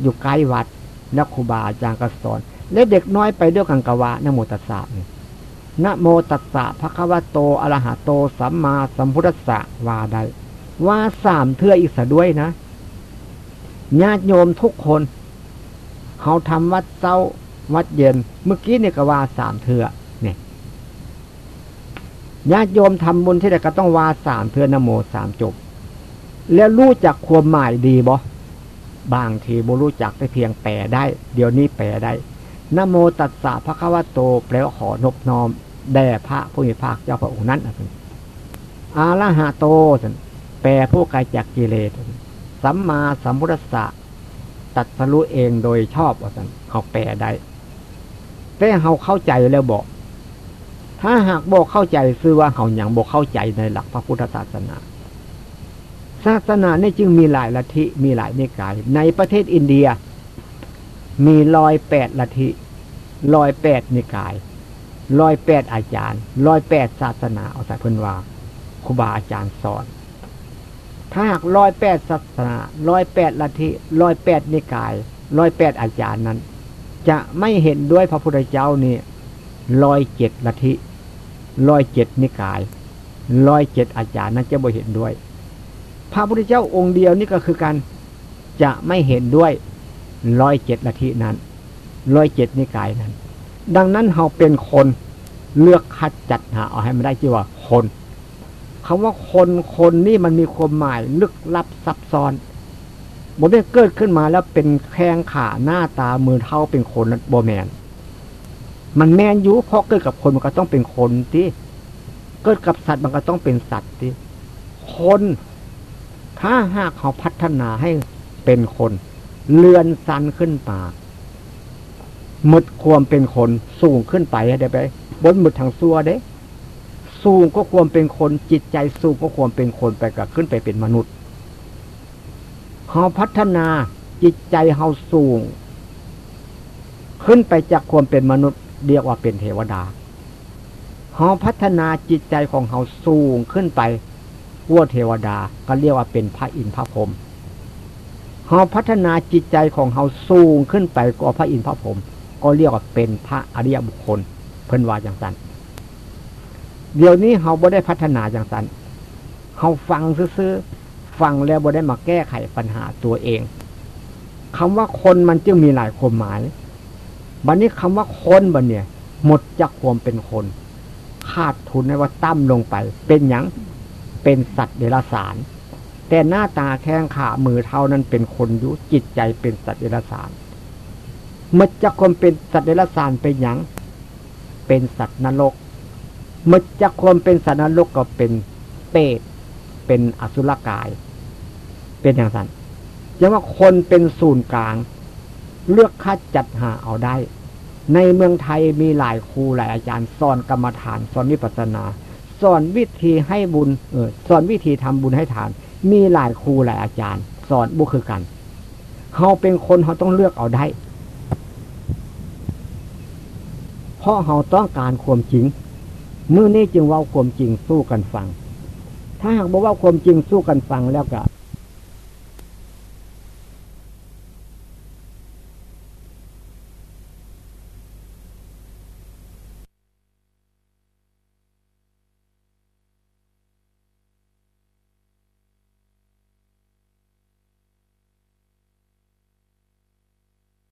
Speaker 1: อยู่ใกล้วัดนักครูบาอาจารย์ก็สอนและเด็กน้อยไปด้วยกันกวานโมตัสสะนะโมตัสสะพระควโตอรหะโตสัมมาสัมพุทธัสสะว่าได้ว่าสามเทื่ออีกสะด้วยนะญาติโยมทุกคนเขาทำวัดเช้าวัดเย็น เมื่อกี้เนี่ยก็ว่าสามเทื่อเนี่ยญาติโยมทำบุญที่ใดก็ต้องว่าสามเทื่อนโมสามจบ แล้วรู้จักความหมายดีบ่บางทีบรู้จักได้เพียงแปลได้ เดี๋ยวนี้แปลได้นโมตัสสะพระคัมโต แปลว่าขอนบน้อม แด่พระผู้มีภาคเจ้าพระองค์นั้นอาลาหะโต แปลผู้ไกลจากกิเลสสัมมาสัมพุทธะตัดสรู้เองโดยชอบว่าสันเขาแปลได้แต่เขาเข้าใจแล้วบอก ถ้าหากบอกเข้าใจซื้อว่าเขาอย่างบอกเข้าใจในหลักพระพุทธศาสนา ศาสนาเนี่ยจึงมีหลายลัทธิมีหลายนิกาย ในประเทศอินเดีย มีลอยแปดลัทธิลอยแปดนิกายลอยแปดอาจารย์ลอยแปดศาสนาเอาใส่เพิ่นว่าครูบาอาจารย์สอน ถ้าหากลอยแปดศาสนาลอยแปดลัทธิลอยแปดนิกายลอยแปดอาจารย์นั้น จะไม่เห็นด้วยพระพุทธเจ้านี่ลอยเจ็ดลัทธิลอยเจ็ดนิกายลอยเจ็ดอาจารย์นั้นจะบ่เห็นด้วย ระพุทธเจ้าองค์เดียวนี่ก็คือการจะไม่เห็นด้วยลอยเจ็ดลัทธินั้นลอยเจ็ดนิกายนั้น ดังนั้นเราเป็นคนเลือกคัดจัดหาเอาให้มันได้ที่ว่าคนคำว่าคนคนนี่มันมีความหมายลึกลับซับซ้อนบมได้เกิดขึ้นมาแล้วเป็นแข้งขาหน้าตามือเท้าเป็นคนโบแมนมันแมนยูเพราะเกิดกับคนมันก็ต้องเป็นคนที่เกิดกับสัตว์มันก็ต้องเป็นสัตว์ที่คน ถ้าหากเขาพัฒนาให้เป็นคน เลื่อนสันขึ้นปากมดความเป็นคนสูงขึ้นไปได้ไปบนมดทางซัวเด้ สูงก็ควรเป็นคนจิตใจสูงก็ควรเป็นคนไปกับขึ้นไปเป็นมนุษย์เขาพัฒนาจิตใจเขาสูง ขึ้นไปจากความเป็นมนุษย์เรียกว่าเป็นเทวดาเขาพัฒนาจิตใจของเขาสูงขึ้นไป วัวเทวดาก็เรียกว่าเป็นพระอินทร์พระพรหมเขาพัฒนาจิตใจของเขาสูงขึ้นไปกว่าพระอินทร์พระพรหมก็เรียกว่าเป็นพระอริยบุคคล เพิ่นว่าอย่างนั้นเดี๋ยวนี้เขาบ่ได้พัฒนาอย่างนั้นเขาฟังซื้อฟังแล้วบ่ได้มาแก้ไขปัญหาตัวเองคำว่าคนมันจึงมีหลายความหมายบัดนนี้คำว่าคนบัดเนี่ย หมดจากความเป็นคน ขาดทุนในว่าตั้มลงไป เป็นอย่าง เป็นสัตว์เดรัจฉาน แต่หน้าตาแข้งขามือเท่านั้นเป็นคนยุจิตใจเป็นสัตว์เดรัจฉานมันจะความเป็นสัตว์เดรัจฉานเป็นอย่างเป็นสัตว์นรกมันจะความเป็นสัตว์นรกก็เป็นเปรตเป็นอสุรกาย เป็นอย่างนั้นยังว่าคนเป็นศูนย์กลาง เลือกคัดจัดหาเอาได้ ในเมืองไทยมีหลายครูหลายอาจารย์สอนกรรมฐานสอนวิปัสนา สอนวิธีให้บุญเออสอนวิธีทำบุญให้ทาน มีหลายครูหลายอาจารย์ สอนบุคือกันเขาเป็นคนเขาต้องเลือกเอาได้ เพราะเขาต้องการความจริงเมื่อนี้จึงว่าความจริงสู้กันฟัง ถ้าหากบอกว่าความจริงสู้กันฟังแล้วก็